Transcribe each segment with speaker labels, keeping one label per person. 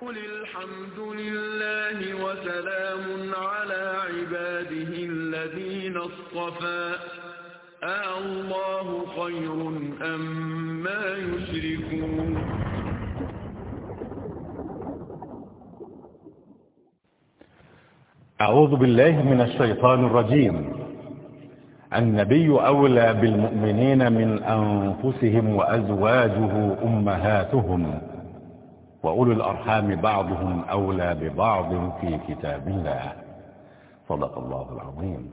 Speaker 1: قل الحمد لله وسلام على عباده الذين اصطفى أَاللَّهُ خَيْرٌ أَمَّا يُشْرِكُونَ
Speaker 2: أعوذ بالله من الشيطان الرجيم. النبي أولى بالمؤمنين من أنفسهم وأزواجه أمهاتهم. وأولو الأرحام بعضهم أولى ببعض في كتاب الله. صدق الله العظيم.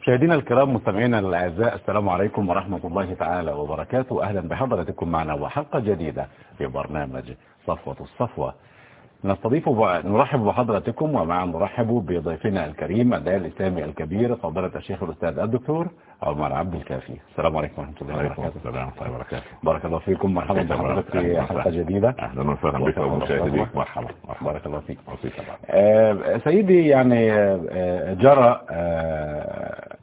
Speaker 2: مشاهدينا الكرام مستمعينا الأعزاء السلام عليكم ورحمة الله تعالى وبركاته. أهلا بحضراتكم معنا وحلقة جديدة في برنامج صفوة الصفوة. نستضيف نرحب بحضراتكم ومعا نرحب بضيفنا الكريم الداعي الإسلامي الكبير فضيلة الشيخ الأستاذ الدكتور عمر عبد الكافي. السلام عليكم ورحمة الله وبركاته.
Speaker 3: السلام ورحمة الله وبركاته.
Speaker 2: بارك الله فيكم. مرحبا بحضرتك في حلقة جديدة.
Speaker 3: أهلا وسهلا بك ومشاهديك مرحبا.
Speaker 2: بارك الله فيك. آه سيدي يعني آه جرى آه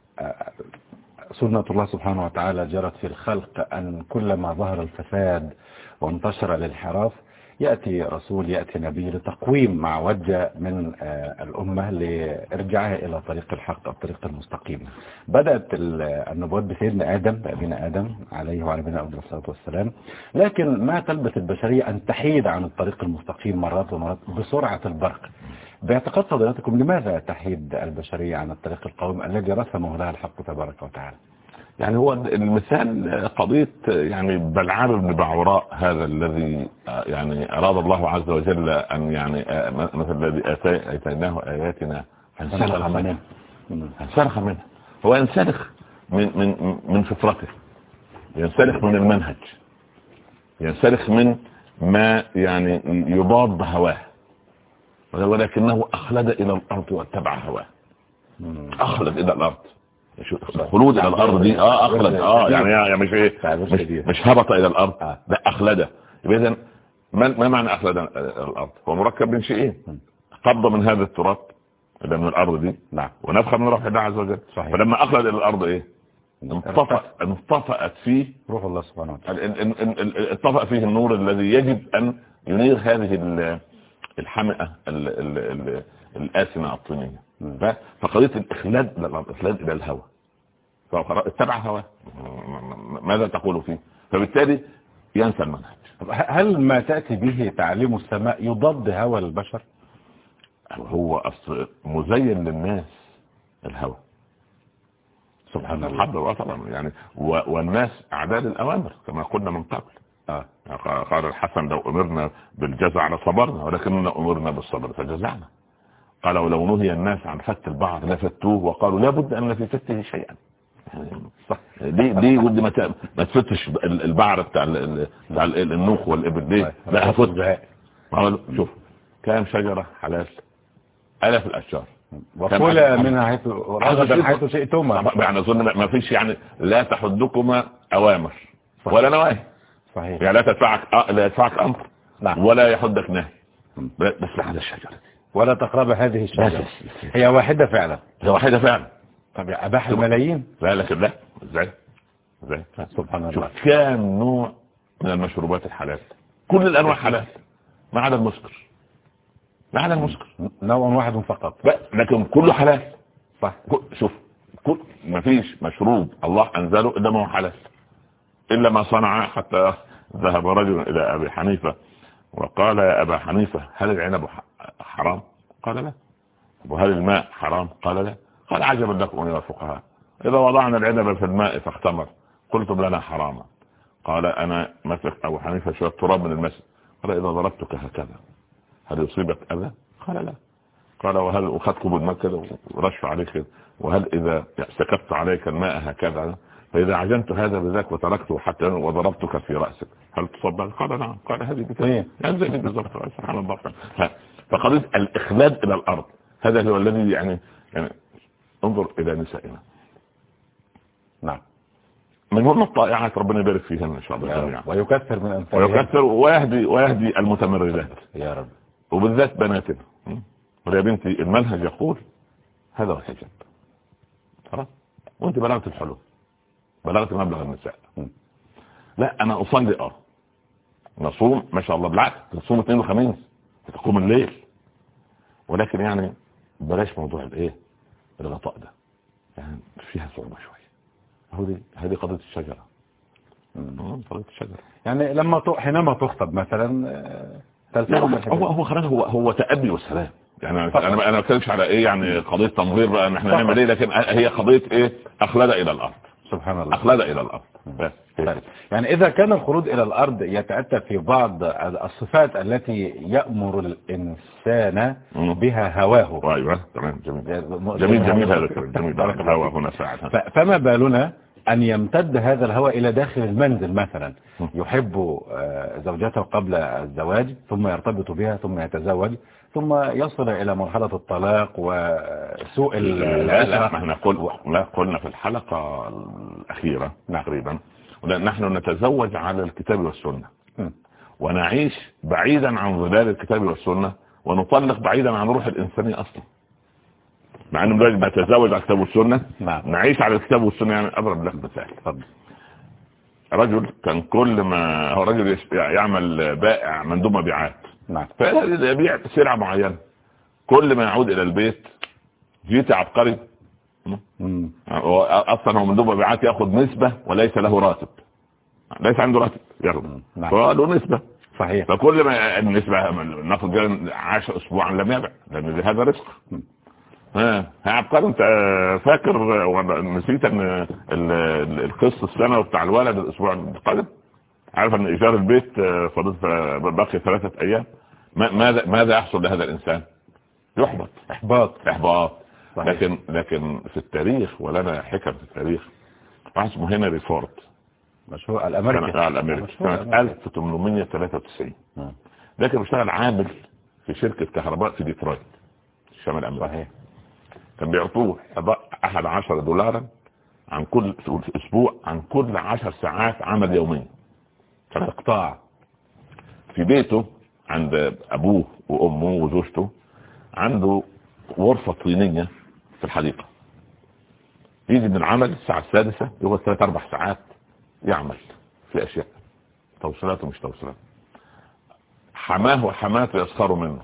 Speaker 2: سنة الله سبحانه وتعالى جرت في الخلق أن كلما ظهر الفساد وانتشر الانحراف يأتي رسول يأتي نبي لتقويم مع وجه من الأمة لإرجاعها إلى طريق الحق الطريق المستقيم. بدأت النبوات بسيدنا آدم بأبينا آدم عليه وعلى نبينا أبو الصلاة والسلام. لكن ما تلبث البشرية أن تحيد عن الطريق المستقيم مرات ومرات بسرعة البرق. باعتقاد فضيلتكم لماذا تحيد البشرية عن الطريق القويم الذي رسمه لها الحق تبارك وتعالى؟
Speaker 3: يعني هو المثال قضية يعني بلعام بن بعوراء هذا الذي يعني أراد الله عز وجل أن يعني مثل الذي أتيناه آياتنا
Speaker 2: فانسلخ منه.
Speaker 3: فانسلخ منه. هو ينسلخ من من من فطرته. ينسلخ من المنهج. ينسلخ من ما يعني يضاد هواه. ولكنه أخلد إلى الأرض واتبع هواه. أخلد إلى الأرض. الخلود إلى الأرض دي آه أخلد آه يعني يعني مش إيه مش, مش هبط إلى الأرض لا أخلده. إذا ما, ما معنى أخلد الأرض؟ هو مركب من شيئين قبضة من هذا التراب اللي من الأرض دي.
Speaker 2: نعم.
Speaker 3: ونفخة من روح الله عز وجل.
Speaker 2: صحيح.
Speaker 3: فلما أخلد إلى الأرض إيه؟ انطفأ انطفأت فيه
Speaker 2: روح الله سبحانه وتعالى.
Speaker 3: انطفأ فيه النور الذي يجب أن ينير هذه الحمئة الآسنة الطينية. فقضية الإخلاد الإخلاد إلى الهوى اتبع هواه ماذا تقول فيه؟ فبالتالي ينسى المنهج.
Speaker 2: هل ما تأتي به تعليم السماء يضاد هوى البشر؟
Speaker 3: هو مزين للناس الهوى
Speaker 2: سبحان الله.
Speaker 3: طبعا. يعني والناس أعداد الأوامر كما قلنا من قبل.
Speaker 2: آه.
Speaker 3: قال الحسن لو أمرنا بالجزع لصبرنا ولكننا أمرنا بالصبر فجزعنا. قال ولو نهي الناس عن فت البعض لفتوه وقالوا لابد أن في فته شيئا. صح. دي دي ودي ما ما تفتش البعر بتاع بتاع النوخ والإبل ليه لا هفت شوف. كام شجرة؟ حلال. ألاف الأشجار.
Speaker 2: وكل منها حيث رغدا حيث شئتما.
Speaker 3: يعني أظن ما فيش يعني لا تحدكما أوامر صحيح. ولا نواهي.
Speaker 2: صحيح.
Speaker 3: يعني لا تدفعك. لا يدفعك أمر
Speaker 2: نعم.
Speaker 3: ولا يحدك نهي. بس لحد الشجرة.
Speaker 2: ولا تقرب هذه الشجرة. هي واحدة فعلا.
Speaker 3: هي واحدة فعلا.
Speaker 2: طب أباح الملايين.
Speaker 3: لا لكن لا. إزاي؟ إزاي؟
Speaker 2: سبحان الله.
Speaker 3: كام نوع من المشروبات الحلال. كل الأنواع حلال. ما عدا المسكر. ما عدا المسكر.
Speaker 2: نوع واحد فقط.
Speaker 3: لكن كله حلال.
Speaker 2: صح.
Speaker 3: شوف كل ما فيش مشروب الله أنزله إلا ما هو حلال. إلا ما صنع حتى ذهب رجل إلى أبي حنيفة. وقال يا أبا حنيفة هل العنب حرام؟ قال لا. وهل الماء حرام؟ قال لا. قال عجبا لكم يا الفقهاء. إذا وضعنا العنب في الماء فاختمر. قلتم لنا حراما. قال أنا مسك أبو حنيفة شوية تراب من المسجد قال إذا ضربتك هكذا. هل يصيبك أذى؟ قال لا. قال وهل أخذت بالماء ورش عليك. وهل إذا سكبت عليك الماء هكذا؟ فإذا عجنت هذا بذاك وتركته حتى وضربتك في رأسك. هل تصب قال نعم. قال هذه بتاعي يعني زي بالضبط سبحان الله. فقضية الإخلاد إلى الأرض. هذا هو الذي يعني يعني انظر إلى نسائنا.
Speaker 2: نعم.
Speaker 3: من هن الطائعات ربنا يبارك فيهن إن شاء الله جميعا.
Speaker 2: ويكثر من امثالها
Speaker 3: ويكثر ويهدي ويهدي المتمردات.
Speaker 2: يا رب.
Speaker 3: وبالذات بناتنا. يا بنتي المنهج يقول هذا هو الحجاب خلاص وأنت بلغت الحلول. بلغت مبلغ النساء. لا أنا أصلي آه. نصوم ما شاء الله بالعكس تصوم اثنين وخميس. تقوم الليل. ولكن يعني بلاش موضوع الإيه؟ الغطاء ده. يعني فيها صعوبة شوية. هذه هذه قضية الشجرة. قضية الشجرة.
Speaker 2: يعني لما. حينما تخطب مثلا آه،
Speaker 3: هو هو خلاص هو هو تأبي والسلام. يعني أنا أنا ما بتكلمش على إيه يعني قضية تنظير بقى إن إحنا نعمل إيه لكن هي قضية إيه؟ أخلد إلى الأرض.
Speaker 2: سبحان الله.
Speaker 3: أخلد إلى الأرض. بس
Speaker 2: طيب. يعني إذا كان الخلود إلى الأرض يتأتى في بعض الصفات التي يأمر الإنسان. بها هواه.
Speaker 3: أيوه تمام جميل. جميل جميل هذا جميل. الهواء
Speaker 2: فيك.
Speaker 3: هنا ساعة.
Speaker 2: ف- فما بالنا أن يمتد هذا الهوى إلى داخل المنزل مثلا. يحب آه، زوجته قبل الزواج ثم يرتبط بها ثم يتزوج. ثم يصل إلى مرحلة الطلاق وسوء العشرة
Speaker 3: ما إحنا قل لا قلنا في الحلقة الأخيرة. تقريبا نحن نتزوج على الكتاب والسنة
Speaker 2: م.
Speaker 3: ونعيش بعيدا عن ظلال الكتاب والسنة ونطلق بعيدا عن روح الإنسانية أصلا مع أنه دلوقتي نتزوج على الكتاب والسنة
Speaker 2: نعم
Speaker 3: نعيش على الكتاب والسنة يعني أضرب لك مثال
Speaker 2: اتفضل.
Speaker 3: رجل كان كل ما هو رجل يعمل بائع مندوب مبيعات
Speaker 2: نعم.
Speaker 3: فيبيع سلعة معينة كل ما يعود إلى البيت جيت عبقري. هو أصلا هو مندوب مبيعات يأخذ نسبة وليس له راتب. ليس عنده راتب يأخذ.
Speaker 2: نعم.
Speaker 3: فهو له نسبة.
Speaker 2: صحيح.
Speaker 3: فكل ما النسبة جاي عاش اسبوعا لم يبع لأن هذا رزق. ها ها عبقري أنت فاكر ولا نسيت إن ال- ال- القسط السنوي بتاع الولد الأسبوع القادم عارف إن إيجار البيت فاضل باقي ثلاثة أيام. ماذا ماذا يحصل لهذا الإنسان؟ يحبط.
Speaker 2: إحباط.
Speaker 3: إحباط.
Speaker 2: صحيح.
Speaker 3: لكن لكن في التاريخ ولنا حكم في التاريخ. واحد اسمه هنري فورد.
Speaker 2: مشهور
Speaker 3: كان
Speaker 2: الأمريكي.
Speaker 3: آه،
Speaker 2: الأمريكي.
Speaker 3: سنة
Speaker 2: الأمريكي.
Speaker 3: 1893
Speaker 2: نعم.
Speaker 3: كان بيشتغل عامل في شركة كهرباء في ديترويت الشمال الامريكي
Speaker 2: صحيح.
Speaker 3: كان بيعطوه أحد عشر دولارا عن كل أسبوع عن كل عشر ساعات عمل يوميا
Speaker 2: إقطاع.
Speaker 3: في بيته عند أبوه وأمه وزوجته عنده غرفة طينية في الحديقة. يجي من العمل الساعة السادسة يقعد ثلاث أربع ساعات يعمل في أشياء. توصيلات ومش توصيلات حماه وحماته يسخروا منه.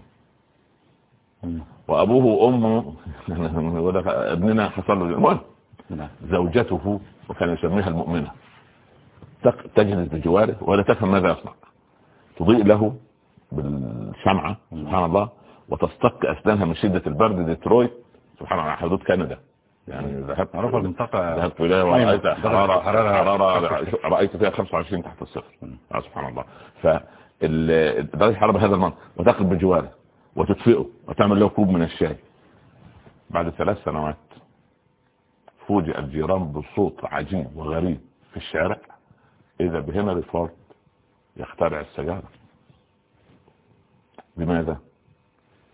Speaker 2: مم.
Speaker 3: وأبوه وأمه يقول لك ابننا حصل له. المهم
Speaker 2: نعم.
Speaker 3: زوجته وكان يسميها المؤمنة. تجلس بجواره ولا تفهم ماذا يصنع. تضيء له بالشمعة سبحان الله وتستق أسنانها من شدة البرد ديترويت. سبحان الله على حدود كندا يعني ذهبت
Speaker 2: معروفة المنطقة
Speaker 3: ذهبت إليها ورأيت
Speaker 2: درجة
Speaker 3: حرارة حرارة رأيت فيها 25 تحت الصفر. آه سبحان الله. فدرجة الحرارة بهذا المنطق. وتقف بجواره وتطفئه وتعمل له كوب من الشاي. بعد ثلاث سنوات فوجئ الجيران بصوت عجيب وغريب في الشارع. إذا بهنري فورد يخترع السيارة. لماذا؟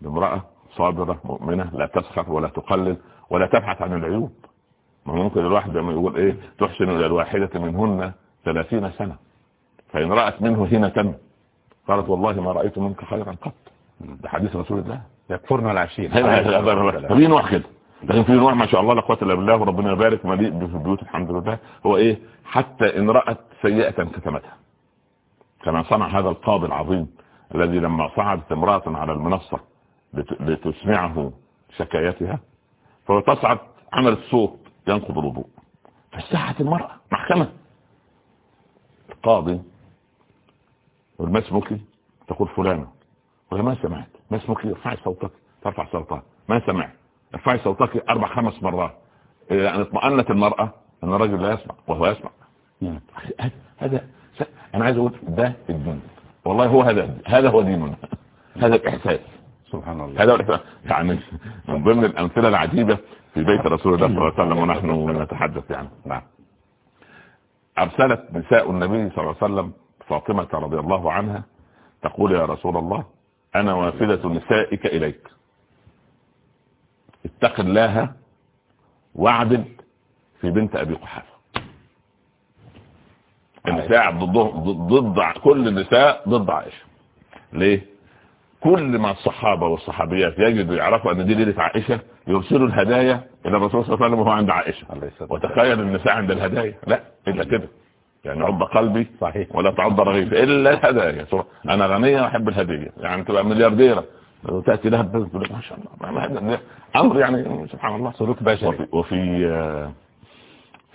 Speaker 3: بامرأة صابرة مؤمنة لا تسخر ولا تقلل ولا تبحث عن العيوب. ما ممكن الواحد لما يقول إيه تحسن إلى الواحدة منهن ثلاثين سنة. فإن رأت منه هنة قالت والله ما رأيت منك خيرا قط. ده حديث رسول الله.
Speaker 2: يكفرنا العشير.
Speaker 3: هذا هذا في نوع كده. لكن في نوع ما شاء الله لا قوة إلا بالله وربنا يبارك. مليء في البيوت الحمد لله. هو إيه؟ حتى إن رأت سيئة كتمتها. كما صنع هذا القاضي العظيم. الذي لما صعدت امرأة على المنصة لت- لتسمعه شكايتها فهو تصعد عملت صوت ينقض الوضوء. فساحت المرأة محكمة. القاضي ما اسمك؟ تقول فلانة. ولا ما سمعت. ما اسمك؟ ارفعي صوتك. ترفع صوتها ما سمعت. ارفعي صوتك أربع خمس مرات. يعني اطمأنت المرأة أن الرجل لا يسمع وهو يسمع.
Speaker 2: نعم.
Speaker 3: هذا أنا عايز أقول ده الدين. والله هو هذا هذا هو ديننا. هذا الإحساس.
Speaker 2: سبحان الله.
Speaker 3: هذا الإحساس. يعني من ضمن الأمثلة العجيبة في بيت رسول الله صلى الله عليه وسلم ونحن نتحدث يعني.
Speaker 2: نعم.
Speaker 3: أرسلت نساء النبي صلى الله عليه وسلم فاطمة رضي الله عنها تقول يا رسول الله أنا وافدة نسائك إليك. اتق الله وأعدل في بنت أبي قحافة. النساء ضدهم ضد كل النساء ضد عائشة. ليه؟ كل ما الصحابة والصحابيات يجدوا يعرفوا أن دي ليلة عائشة يرسلوا الهدايا إلى الرسول صلى الله عليه وسلم وهو عند عائشة. وتخيل النساء عند الهدايا. لا إلا كده. يعني عض قلبي
Speaker 2: صحيح.
Speaker 3: ولا تعض رغيف إلا الهدايا. أنا غنية وأحب الهدية. يعني تبقى مليارديرة. وتأتي لها بنت ما شاء الله أمر يعني سبحان الله.
Speaker 2: سلوك بشري.
Speaker 3: وفي, وفي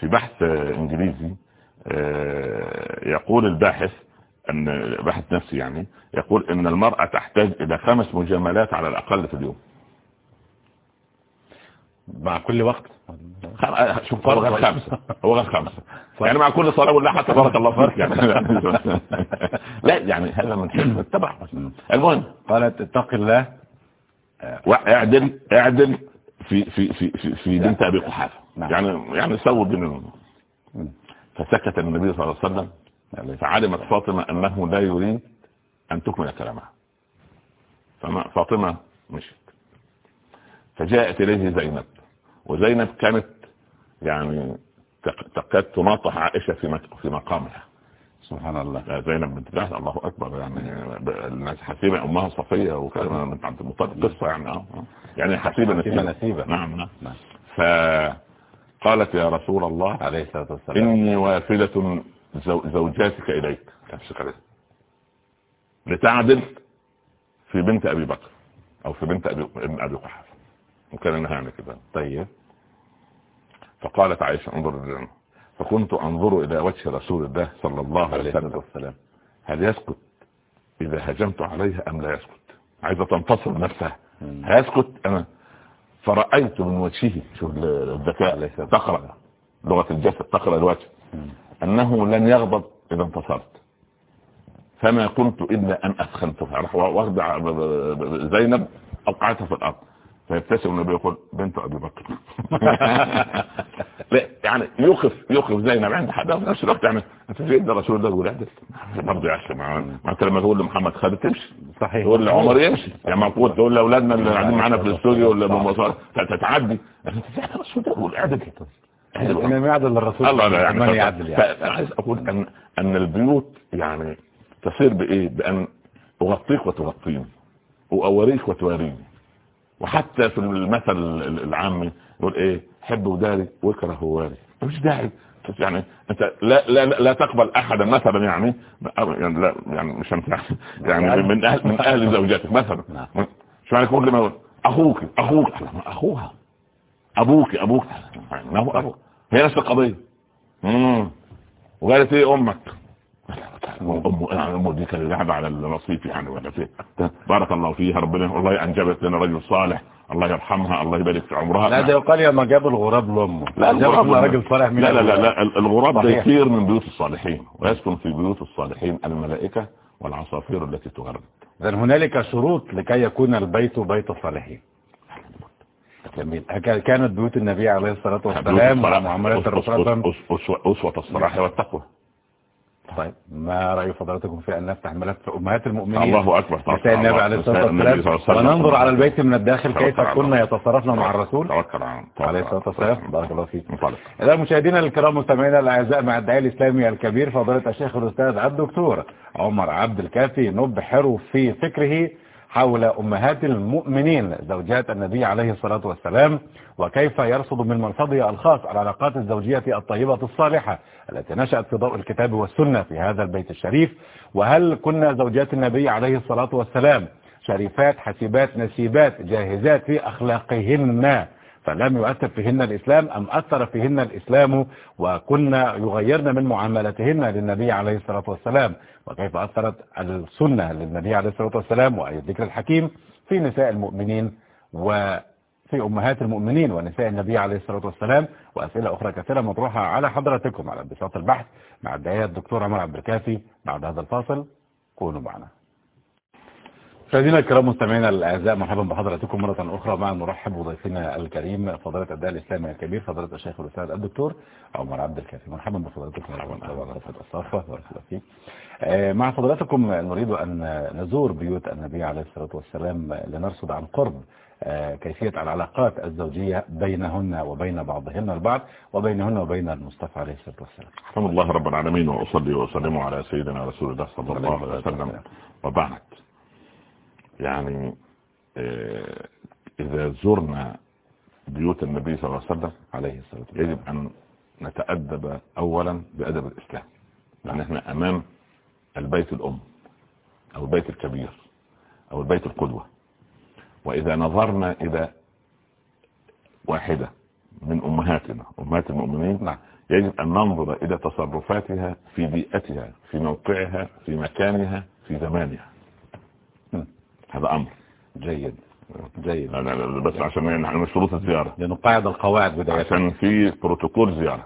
Speaker 3: في بحث إنجليزي يقول الباحث ان باحث نفسي يعني يقول إن المرأة تحتاج إلى خمس مجاملات على الأقل في اليوم.
Speaker 2: مع كل وقت؟
Speaker 3: شوف هو غير خمسة هو غير خمسة يعني مع كل صلاة ولا حتى بارك الله فيك يعني. لا يعني هذا من حكمة التبع. المهم.
Speaker 2: قالت اتق الله.
Speaker 3: واعدل اعدل في في في في, في بنت أبي قحافة. يعني يعني سووا بين فسكت النبي صلى الله عليه وسلم فعلمت فاطمة أنه لا يريد أن تكمل كلامها. فاطمة مشت فجاءت إليه زينب وزينب كانت يعني تكاد تناطح عائشة في في مقامها.
Speaker 2: سبحان الله.
Speaker 3: زينب بنت جحش الله أكبر يعني الناس حسيبة أمها صفية وكلمة من عبد المطلب قصة يعني آه يعني حسيبة
Speaker 2: نسيبة.
Speaker 3: نعم نعم. فقالت يا رسول الله
Speaker 2: عليه الصلاة والسلام
Speaker 3: إني وافدة زوجاتك إليك. لتعدل في بنت أبي بكر أو في بنت أبي ابن أبي قحافة. وكان انها يعني كده
Speaker 2: طيب.
Speaker 3: فقالت عائشة انظر فكنت أنظر إلى وجه رسول الله صلى الله عليه وسلم. هل يسكت إذا هجمت عليها أم لا يسكت؟ عايزة تنتصر نفسها. هيسكت أنا؟ فرأيت من وجهه شوف الذكاء تقرأ لغة الجسد تقرأ الوجه. أنه لن يغضب إذا انتصرت. فما كنت إلا أن ادخلتها راح واخدع زينب اوقعتها في الأرض. فيبتسم النبي يقول بنت ابي بكر. لا يعني يوقف يوقف زينب عند حدا وفي نفس الوقت يعني أنت في ده رسول الله يقول اعدل برضه يا أخي ما انت لما تقول لمحمد خالد تمشي.
Speaker 2: صحيح.
Speaker 3: تقول لعمر يمشي. يعني معقول تقول لأولادنا اللي قاعدين معانا في الاستوديو ولا بالمصاري تتعدي. الرسول ده يقول اعدل
Speaker 2: انما يعدل الرسول.
Speaker 3: الله لا يعني
Speaker 2: يعدل يعني.
Speaker 3: عايز أقول ان أن البيوت يعني تصير بإيه؟ بأن أغطيك وتغطيني. وأوريك وتواريني وحتى في المثل العامي يقول إيه حب وداري واكره واري. مش داعي. يعني أنت لا لا لا تقبل أحدا مثلا يعني يعني لا يعني مش أنت يعني من أهل من أهل زوجاتك مثلا. شو معنى كل ما يقول أخوك أخوك. أخوها. أبوك أبوك. ما هو أبوك. هي نفس القضية. امم وقالت إيه أمك؟ امه امه دي قاعدة على الرصيف يعني ولا فيه بارك الله فيها ربنا. والله أنجبت لنا رجل صالح. الله يرحمها الله يبارك في عمرها.
Speaker 2: لا ده يقال يا ما جابوا الغراب لأمه.
Speaker 3: لا الغراب
Speaker 2: راجل صالح
Speaker 3: لا لا لا, لا الغراب. ده يطير من بيوت الصالحين ويسكن في بيوت الصالحين الملائكة والعصافير التي تغرد
Speaker 2: اذا هنالك شروط لكي يكون البيت بيت الصالحين. جميل كانت بيوت النبي عليه الصلاة والسلام ومعاملات الرسول
Speaker 3: أسوة الصلاح والتقوى.
Speaker 2: طيب ما رأي فضلاتكم في أن نفتح ملف أمهات المؤمنين؟
Speaker 3: الله أكبر
Speaker 2: نساء النبي عليه الصلاة والسلام. وننظر على البيت من الداخل كيف كنا يتصرفنا مع الرسول. عليه الصلاة والسلام. بارك الله فيك. إذا مشاهدينا الكرام مستمعينا الأعزاء مع الداعي الإسلامي الكبير فضيلة الشيخ الأستاذ الدكتور عمر عبد الكافي نبحر في فكره حول أمهات المؤمنين زوجات النبي عليه الصلاة والسلام وكيف يرصد من منصبه الخاص العلاقات الزوجية الطيبة الصالحة التي نشأت في ضوء الكتاب والسنة في هذا البيت الشريف وهل كنا زوجات النبي عليه الصلاة والسلام شريفات حسيبات نسيبات جاهزات في أخلاقهن؟ فلم يؤثر فيهن الإسلام أم أثر فيهن الإسلام وكنا يغيرن من معاملتهن للنبي عليه الصلاة والسلام؟ وكيف أثرت السنة للنبي عليه الصلاة والسلام وأي الذكر الحكيم في نساء المؤمنين وفي أمهات المؤمنين ونساء النبي عليه الصلاة والسلام؟ وأسئلة أخرى كثيرة مطروحة على حضراتكم على بساط البحث مع الدعاية الدكتور عمر عبد الكافي. بعد هذا الفاصل كونوا معنا. مشاهدينا الكرام مستمعينا الأعزاء مرحبا بحضراتكم مرة أخرى مع نرحب بضيفنا الكريم فضيلة الداعي الإسلامي الكبير فضيلة الشيخ الأستاذ الدكتور عمر عبد الكافي. مرحبا بفضلاتكم فيك. مع فضلاتكم نريد أن نزور بيوت النبي عليه الصلاة والسلام لنرصد عن قرب كيفية العلاقات الزوجية بينهن وبين بعضهن البعض وبينهن وبين المصطفى عليه الصلاة والسلام.
Speaker 3: الحمد لله رب العالمين وأصلي وأسلم على سيدنا رسول الله صلى الله عليه وسلم. وبعد. يعني إذا زرنا بيوت النبي صلى الله عليه وسلم
Speaker 2: عليه الصلاة والسلام
Speaker 3: يجب أن نتأدب أولا بأدب الإسلام يعني إحنا أمام البيت الأم أو البيت الكبير أو البيت القدوة وإذا نظرنا إلى واحدة من أمهاتنا أمهات المؤمنين
Speaker 2: نعم
Speaker 3: يجب أن ننظر إلى تصرفاتها في بيئتها في موقعها في مكانها في زمانها. هذا أمر.
Speaker 2: جيد. جيد.
Speaker 3: بس عشان يعني من شروط الزيارة.
Speaker 2: لنقاعد القواعد بداية
Speaker 3: عشان في بروتوكول زيارة.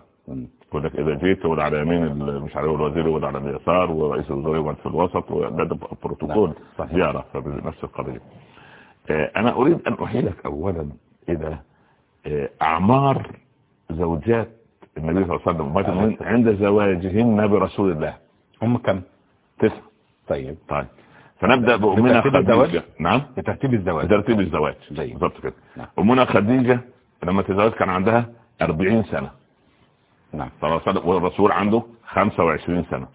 Speaker 3: يقول لك إذا جيت تقعد على يمين مش عارف الوزير يقعد على اليسار ورئيس الوزراء في الوسط وده ده بروتوكول. زيارة فبنفس القضية. آه، أنا أريد أن احيلك اولا إلى آه، أعمار زوجات النبي صلى الله عليه وسلم. مثلا عند زواجهن برسول الله.
Speaker 2: هم كم؟
Speaker 3: تسع
Speaker 2: طيب.
Speaker 3: طيب. فنبدأ بأمنا
Speaker 2: بترتيب؟
Speaker 3: خديجة. نعم.
Speaker 2: بترتيب الزواج.
Speaker 3: ترتيب الزواج.
Speaker 2: جيد.
Speaker 3: بالظبط كده.
Speaker 2: نعم.
Speaker 3: أمنا خديجة لما تزوج كان عندها 40 سنة.
Speaker 2: نعم.
Speaker 3: صلى الله عليه وسلم والرسول عنده 25 سنة.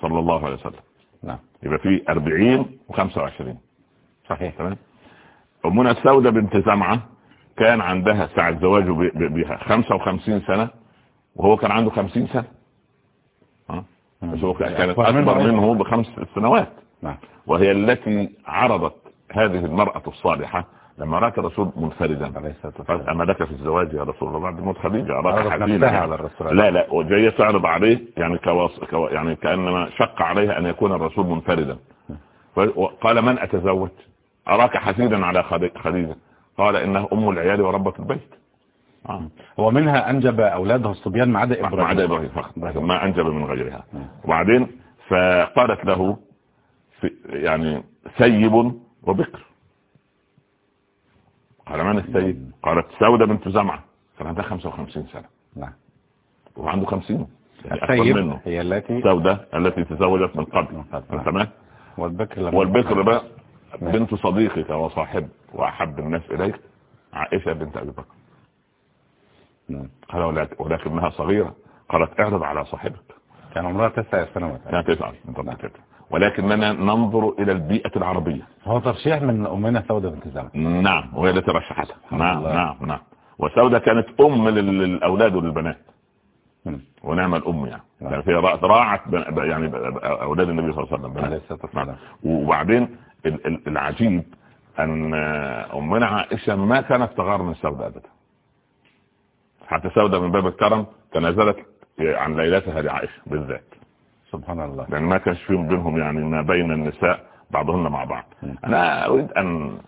Speaker 3: صلى الله عليه وسلم.
Speaker 2: نعم.
Speaker 3: يبقى في 40 و25
Speaker 2: صحيح.
Speaker 3: تمام؟ أمنا السودة بنت زمعة كان عندها ساعة زواجه بها 55 سنة وهو كان عنده 50 سنة. ها؟ بس هو كانت
Speaker 2: أكبر منه
Speaker 3: بخمس سنوات. وهي التي عرضت هذه المرأة الصالحة لما رأت الرسول منفردا. أما لك في الزواج يا رسول الله بعد موت خديجة لا لا وجاية تعرض عليه يعني كواص كو يعني كأنما شق عليها أن يكون الرسول منفردا. قال من أتزوج؟ أراك حسيدا على خدي- خديجة. قال إنها أم العيال وربة البيت. آه.
Speaker 2: هو منها أنجب أولاده الصبيان ما عدا
Speaker 3: ما
Speaker 2: إبراهيم.
Speaker 3: عدا إبراهيم فقط
Speaker 2: إبراهيم.
Speaker 3: ما أنجب من غيرها. وبعدين فقالت له يعني سيب وبكر قال من السيب قالت سودة بنت زمعة. كان عندها 55 سنة.
Speaker 2: نعم.
Speaker 3: وهو عنده 50 يعني أكبر
Speaker 2: السيد
Speaker 3: منه.
Speaker 2: هي التي
Speaker 3: سودة التي تزوجت من قبل. تمام؟
Speaker 2: والبكر لما
Speaker 3: والبكر بقى بنت صديقك وصاحب وأحب الناس إليك عائشة بنت أبي بكر.
Speaker 2: نعم.
Speaker 3: قال ولك- ولكنها صغيرة. قالت اعرض على صاحبك.
Speaker 2: كان عمرها تسع سنوات.
Speaker 3: تسعة بالضبط كده. ولكننا ننظر إلى البيئة العربية
Speaker 2: هو ترشيح من أمنا سودة بنت زمن
Speaker 3: نعم وهي التي رشحتها نعم
Speaker 2: الله.
Speaker 3: نعم نعم وسودة كانت أم لل- للأولاد وللبنات
Speaker 2: مم.
Speaker 3: ونعم الأم يعني
Speaker 2: نعم.
Speaker 3: يعني هي را- راعت يعني أولاد النبي صلى الله عليه وسلم
Speaker 2: عليه
Speaker 3: بنات.
Speaker 2: الصلاة والسلام
Speaker 3: نعم. وبعدين ال- ال- العجيب أن آه، أمنا عائشة ما كانت تغار من سودة أبدا حتى سودة من باب الكرم تنازلت عن ليلتها لعائشة بالذات
Speaker 2: سبحان الله.
Speaker 3: لأن ما كانش فيهم بينهم يعني ما بين النساء بعضهن مع بعض. أنا أريد أن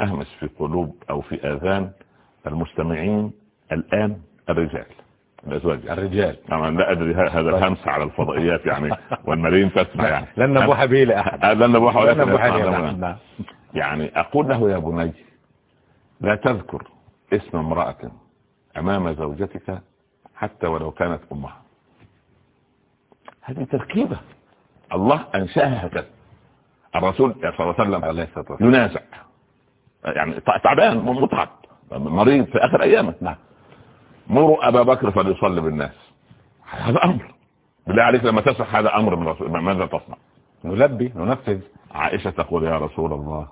Speaker 3: أهمس في قلوب أو في آذان المستمعين الآن الرجال الأزواج.
Speaker 2: الرجال.
Speaker 3: طبعا لا أدري هذا الهمس على الفضائيات يعني والملايين تسمع يعني.
Speaker 2: لن نبوح به لأحد
Speaker 3: أه، لن
Speaker 2: به
Speaker 3: لنا.
Speaker 2: لأحد نعم.
Speaker 3: يعني أقول له يا بني لا تذكر اسم امرأة أمام زوجتك حتى ولو كانت أمها. هذه تركيبة. الله أنشأها هكذا. الرسول صلى الله عليه وسلم
Speaker 2: عليه الصلاة والسلام.
Speaker 3: ينازع. يعني تع- تعبان متعب. مريض في آخر أيامه.
Speaker 2: نعم.
Speaker 3: مروا أبا بكر فليصلي بالناس. هذا أمر. بالله عليك لما تسمع هذا أمر من رسول ماذا تصنع؟
Speaker 2: نلبي ننفذ.
Speaker 3: عائشة تقول يا رسول الله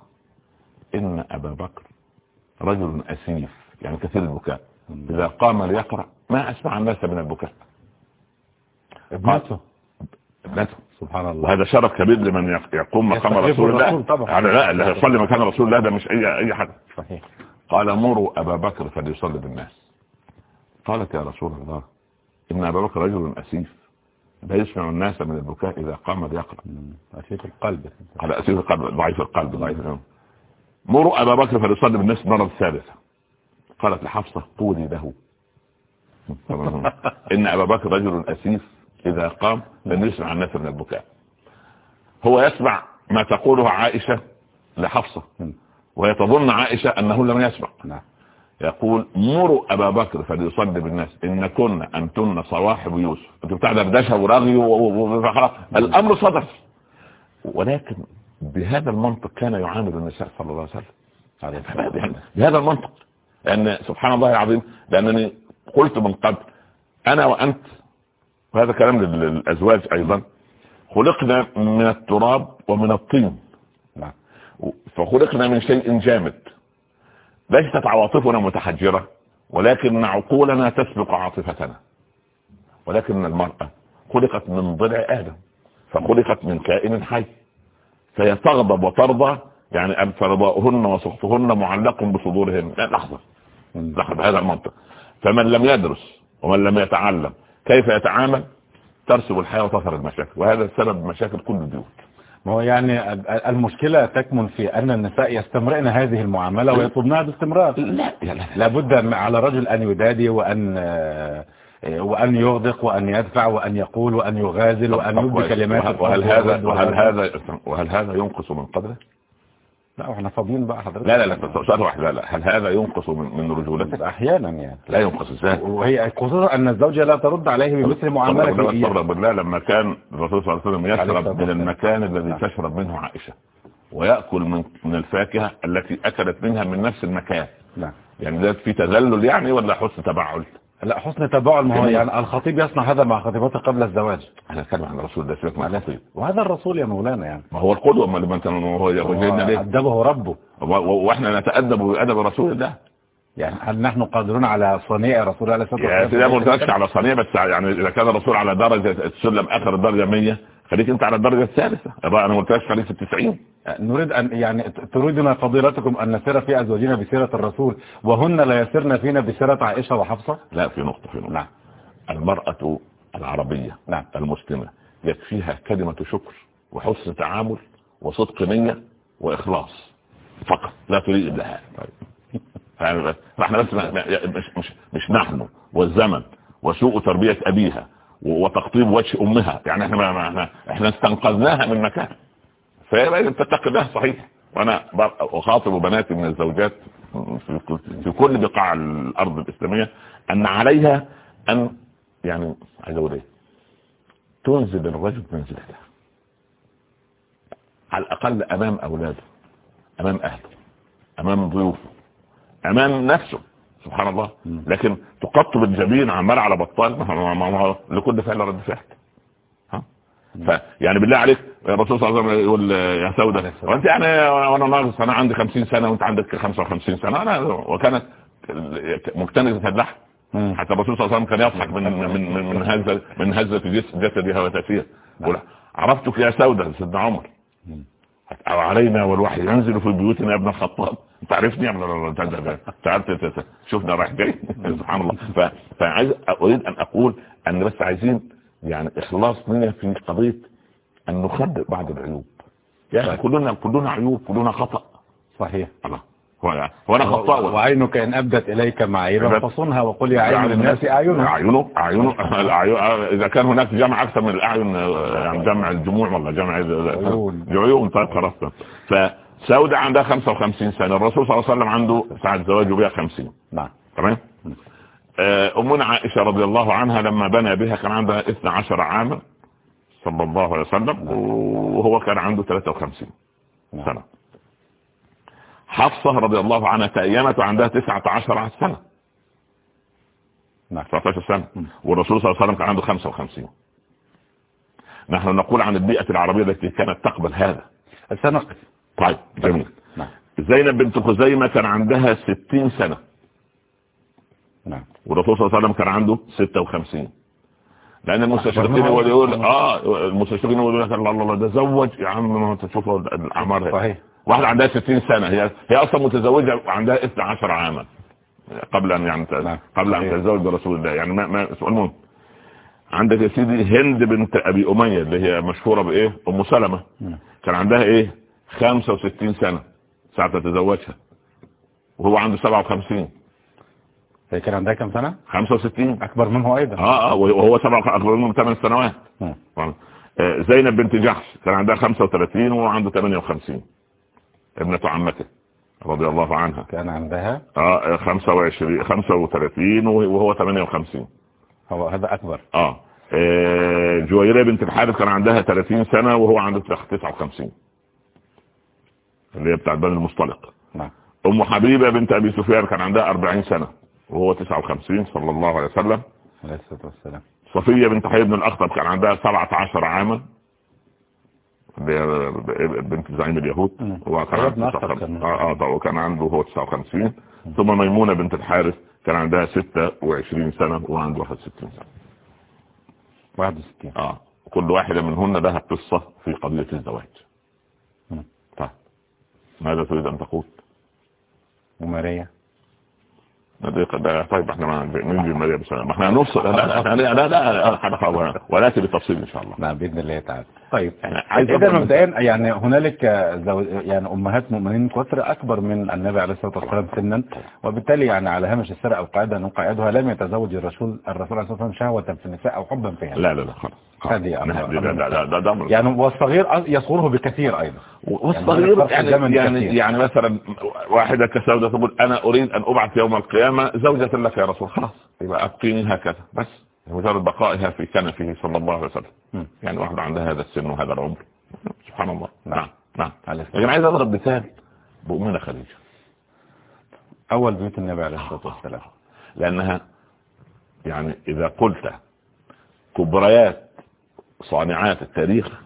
Speaker 3: إن أبا بكر رجل أسيف يعني كثير البكاء. إذا قام ليقرأ ما أسمع الناس من البكاء.
Speaker 2: ابنته.
Speaker 3: ابنته
Speaker 2: سبحان الله.
Speaker 3: وهذا شرف كبير لمن يق- يقوم مقام رسول الله.
Speaker 2: طبعا.
Speaker 3: يعني لا اللي يصلي مكان رسول الله ده مش أي أي حد
Speaker 2: صحيح.
Speaker 3: قال مروا أبا بكر فليصلي بالناس. قالت يا رسول الله إن أبا بكر رجل أسيف لا يسمع الناس من البكاء إذا قام ليقرأ.
Speaker 2: مم. أسيف القلب.
Speaker 3: قال أسيف القلب ضعيف القلب ضعيف القلب. مروا أبا بكر فليصلي بالناس. المرة الثالثة. قالت لحفصة قولي له. إن أبا بكر رجل أسيف إذا قام لن يسمع الناس من البكاء. هو يسمع ما تقوله عائشة لحفصة.
Speaker 2: مم.
Speaker 3: وهي تظن عائشة أنه لم يسمع.
Speaker 2: نعم.
Speaker 3: يقول مروا أبا بكر فليصلي بالناس. إن كن أنتن صواحب يوسف. أنت بتاع دردشة ورغي و- و- و- فخلاص. الأمر صدر. ولكن بهذا المنطق كان يعامل النساء صلى الله عليه وسلم. بهذا المنطق. لأن سبحان الله العظيم لأنني قلت من قبل أنا وأنت وهذا كلام لل- للأزواج أيضا. خلقنا من التراب ومن الطين.
Speaker 2: نعم.
Speaker 3: فخلقنا من شيء جامد. ليست عواطفنا متحجرة ولكن عقولنا تسبق عاطفتنا. ولكن المرأة خلقت من ضلع آدم فخلقت من كائن حي. فهي تغضب وترضى يعني فرضاؤهن وسخطهن معلق بصدورهن. لا لحظة. لحظة هذا المنطق. فمن لم يدرس ومن لم يتعلم كيف يتعامل؟ ترسب الحياة وتظهر المشاكل وهذا سبب مشاكل كل البيوت.
Speaker 2: ما هو يعني المشكلة تكمن في أن النساء يستمرئن هذه المعاملة ويطلبنها باستمرار.
Speaker 3: لا لا
Speaker 2: لابد على الرجل أن يدادي وأن وأن يغدق وأن يدفع وأن يقول وأن يغازل وأن يبدي كلمات
Speaker 3: وهل هذا وهل هذا وهل هذا ينقص من قدره؟
Speaker 2: لا إحنا فاضيين بقى حضرتك.
Speaker 3: لا لا لا سؤال واحد. لا لا هل هذا ينقص من من رجولته
Speaker 2: أحيانا يعني.
Speaker 3: لا ينقص إزاي؟
Speaker 2: وهي خصوصا أن الزوجه لا ترد عليه بمثل معاملة
Speaker 3: صبر بالله لما كان الرسول صلى الله عليه وسلم يشرب من المكان الذي تشرب منه عائشة ويأكل من من الفاكهة التي أكلت منها من نفس المكان.
Speaker 2: نعم.
Speaker 3: يعني ده في تذلل يعني ولا حسن تبعل
Speaker 2: لا حسن تباعل ما هو يعني الخطيب يصنع هذا مع خطيبته قبل الزواج.
Speaker 3: أنا أتكلم عن الرسول ده سيبك مع الخطيب
Speaker 2: وهذا الرسول يا مولانا يعني.
Speaker 3: ما هو القدوة ما لما انت هو
Speaker 2: ليه أدبه ربه.
Speaker 3: وإحنا نتأدب بأدب رسول الله
Speaker 2: يعني هل نحن قادرون على صنيع رسول الله صلى الله عليه
Speaker 3: وسلم ما قلتش على صنيع بس يعني إذا كان الرسول على درجة السلم آخر الدرجه 100 خليك انت على الدرجة الثالثة. أنا ما قلتش خليك في 90
Speaker 2: نريد أن يعني تريدنا فضيلتكم أن نسير في أزواجنا بسيرة الرسول وهن لا يسرن فينا بسيرة عائشة وحفصة؟
Speaker 3: لا في نقطة في نقطة.
Speaker 2: نعم.
Speaker 3: المرأة العربية
Speaker 2: نعم.
Speaker 3: المسلمة يكفيها كلمة شكر وحسن تعامل وصدق نية وإخلاص فقط لا تريد إلا هذا. طيب. فاحنا بس مش, مش, مش نحن والزمن وسوء تربية أبيها وتقطيب وجه أمها. يعني إحنا, ما إحنا, إحنا استنقذناها من مكان. فهي لازم تتقي الله صحيح. وأنا أخاطب بناتي من الزوجات في كل بقاع الأرض الإسلامية أن عليها ان يعني عايز أقول إيه؟ تنزل الرجل منزلته على الأقل أمام أولاده أمام أهله أمام ضيوفه أمام نفسه. سبحان الله. لكن تقطب الجبين عمال على بطال لكل فعل رد فعل. فيعني بالله عليك الرسول صلى الله عليه وسلم يقول يا سودة وأنت يعني وأنا ناقص أنا عندي 50 سنة وأنت عندك 55 سنة. أنا وكانت مكتنزة اللحم. حتى الرسول صلى الله عليه وسلم كان يضحك من من من من هزة من هزة جسدها وتأثير عرفتك يا سودة سيدنا عمر. أو علينا والوحي ينزل في بيوتنا يا ابن الخطاب. انت يا ابن تعال شفنا رايح جاي. سبحان الله. فعايز أريد أن أقول أن بس عايزين يعني إخلاص نية في قضية أن نخبئ بعض العيوب. يعني كلنا كلنا عيوب كلنا خطأ.
Speaker 2: صحيح.
Speaker 3: الله. هو وأنا خطأ
Speaker 2: وعينك إن أبدت إليك معيبا فصنها وقل يا عين الناس اعينهم
Speaker 3: اعينه اعينه إذا كان هناك جمع أكثر من الأعين يعني جمع الجموع والله جمع عيون. طيب خلاص. فسودة عندها 55 سنة الرسول صلى الله عليه وسلم عنده ساعة زواجه بها 50
Speaker 2: نعم.
Speaker 3: تمام؟ آه، أمنا عائشة رضي الله عنها لما بنى بها كان عندها 12 عاما صلى الله عليه وسلم وهو كان عنده 53 سنة. حفصة رضي الله عنها تأيمت وعندها 19 سنة. 19 سنة. والرسول صلى الله عليه وسلم كان عنده 55 نحن نقول عن البيئة العربية التي كانت تقبل هذا.
Speaker 2: سنقف
Speaker 3: طيب جميل. زينب بنت خزيمة كان عندها 60 سنة.
Speaker 2: نعم.
Speaker 3: والرسول صلى الله عليه وسلم كان عنده 56 لأن المستشرقين هو يقول آه المستشرقين يقولوا لك الله الله ده زوج يا عم ما انت تشوف الأعمار.
Speaker 2: صحيح.
Speaker 3: واحدة عندها 60 سنة. هي هي أصلا متزوجة وعندها 12 عاما. قبل أن يعني نعم. قبل أن تتزوج برسول الله. يعني ما ما سؤال مهم. عندك يا سيدي هند بنت أبي أمية اللي هي مشهورة بإيه؟ أم سلمة.
Speaker 2: نعم.
Speaker 3: كان عندها إيه؟ 65 سنة ساعة تتزوجها. وهو عنده 57
Speaker 2: هي كان عندها كم سنة؟
Speaker 3: 65
Speaker 2: أكبر منه أيضا.
Speaker 3: آه آه وهو سبع أكبر منه بثمان سنوات. آه، زينب بنت جحش. كان عندها 35 وهو عنده 58 ابنة عمته رضي الله عنها.
Speaker 2: كان عندها؟
Speaker 3: آه 25 35 وهو 58
Speaker 2: هو هذا أكبر.
Speaker 3: آه, آه جويرية بنت الحارث كان عندها 30 سنة وهو عنده 59 اللي هي بتاع بني المصطلق.
Speaker 2: نعم.
Speaker 3: أم حبيبة بنت أبي سفيان كان عندها 40 سنة وهو 59 صلى الله عليه وسلم.
Speaker 2: عليه الصلاة والسلام.
Speaker 3: صفية بنت حي بن الأخطب كان عندها 17 عاما. بنت زعيم اليهود
Speaker 2: هو كان عنده
Speaker 3: آه آه وكان عنده هو 59 ثم ميمونة بنت الحارث كان عندها 26 سنة وعنده 61 سنة.
Speaker 2: 61
Speaker 3: آه كل واحدة منهن لها قصة في قضية الزواج. طيب. ماذا تريد أن تقول؟
Speaker 2: وماريا
Speaker 3: ده- ده- طيب إحنا ما ننزل مالية بسلام ما إحنا هنفصل لا لا لا لا, لا, لا وناتي بالتفصيل إن شاء الله.
Speaker 2: نعم بإذن الله تعالى. طيب
Speaker 3: عايز
Speaker 2: اذا
Speaker 3: أفهم-
Speaker 2: مبدئيا يعني هنالك. يعني أمهات مؤمنين كثر أكبر من النبي عليه الصلاة والسلام سنا. وبالتالي يعني على هامش السرقة أو قاعدة نقعدها لم يتزوج الرسول الرسول عليه الصلاة والسلام شهوة في النساء أو حبا فيها.
Speaker 3: لا لا لا خلاص.
Speaker 2: هذه
Speaker 3: ده أمر.
Speaker 2: يعني والصغير يصغره بكثير أيضا.
Speaker 3: والصغير يعني يعني,
Speaker 2: كثير.
Speaker 3: يعني مثلا واحدة كسودة تقول أنا أريد أن أبعث يوم القيامة زوجة لك يا رسول. خلاص. يبقى أبقيني هكذا. بس مجرد بقائها في كنفه صلى الله عليه وسلم.
Speaker 2: مم.
Speaker 3: يعني واحدة عندها هذا السن وهذا العمر. سبحان الله.
Speaker 2: نعم.
Speaker 3: نعم نعم. لكن عايز أضرب مثال بأمنا خديجة.
Speaker 2: أول بيوت النبي عليه الصلاة والسلام.
Speaker 3: لأنها يعني إذا قلت كبريات صانعات التاريخ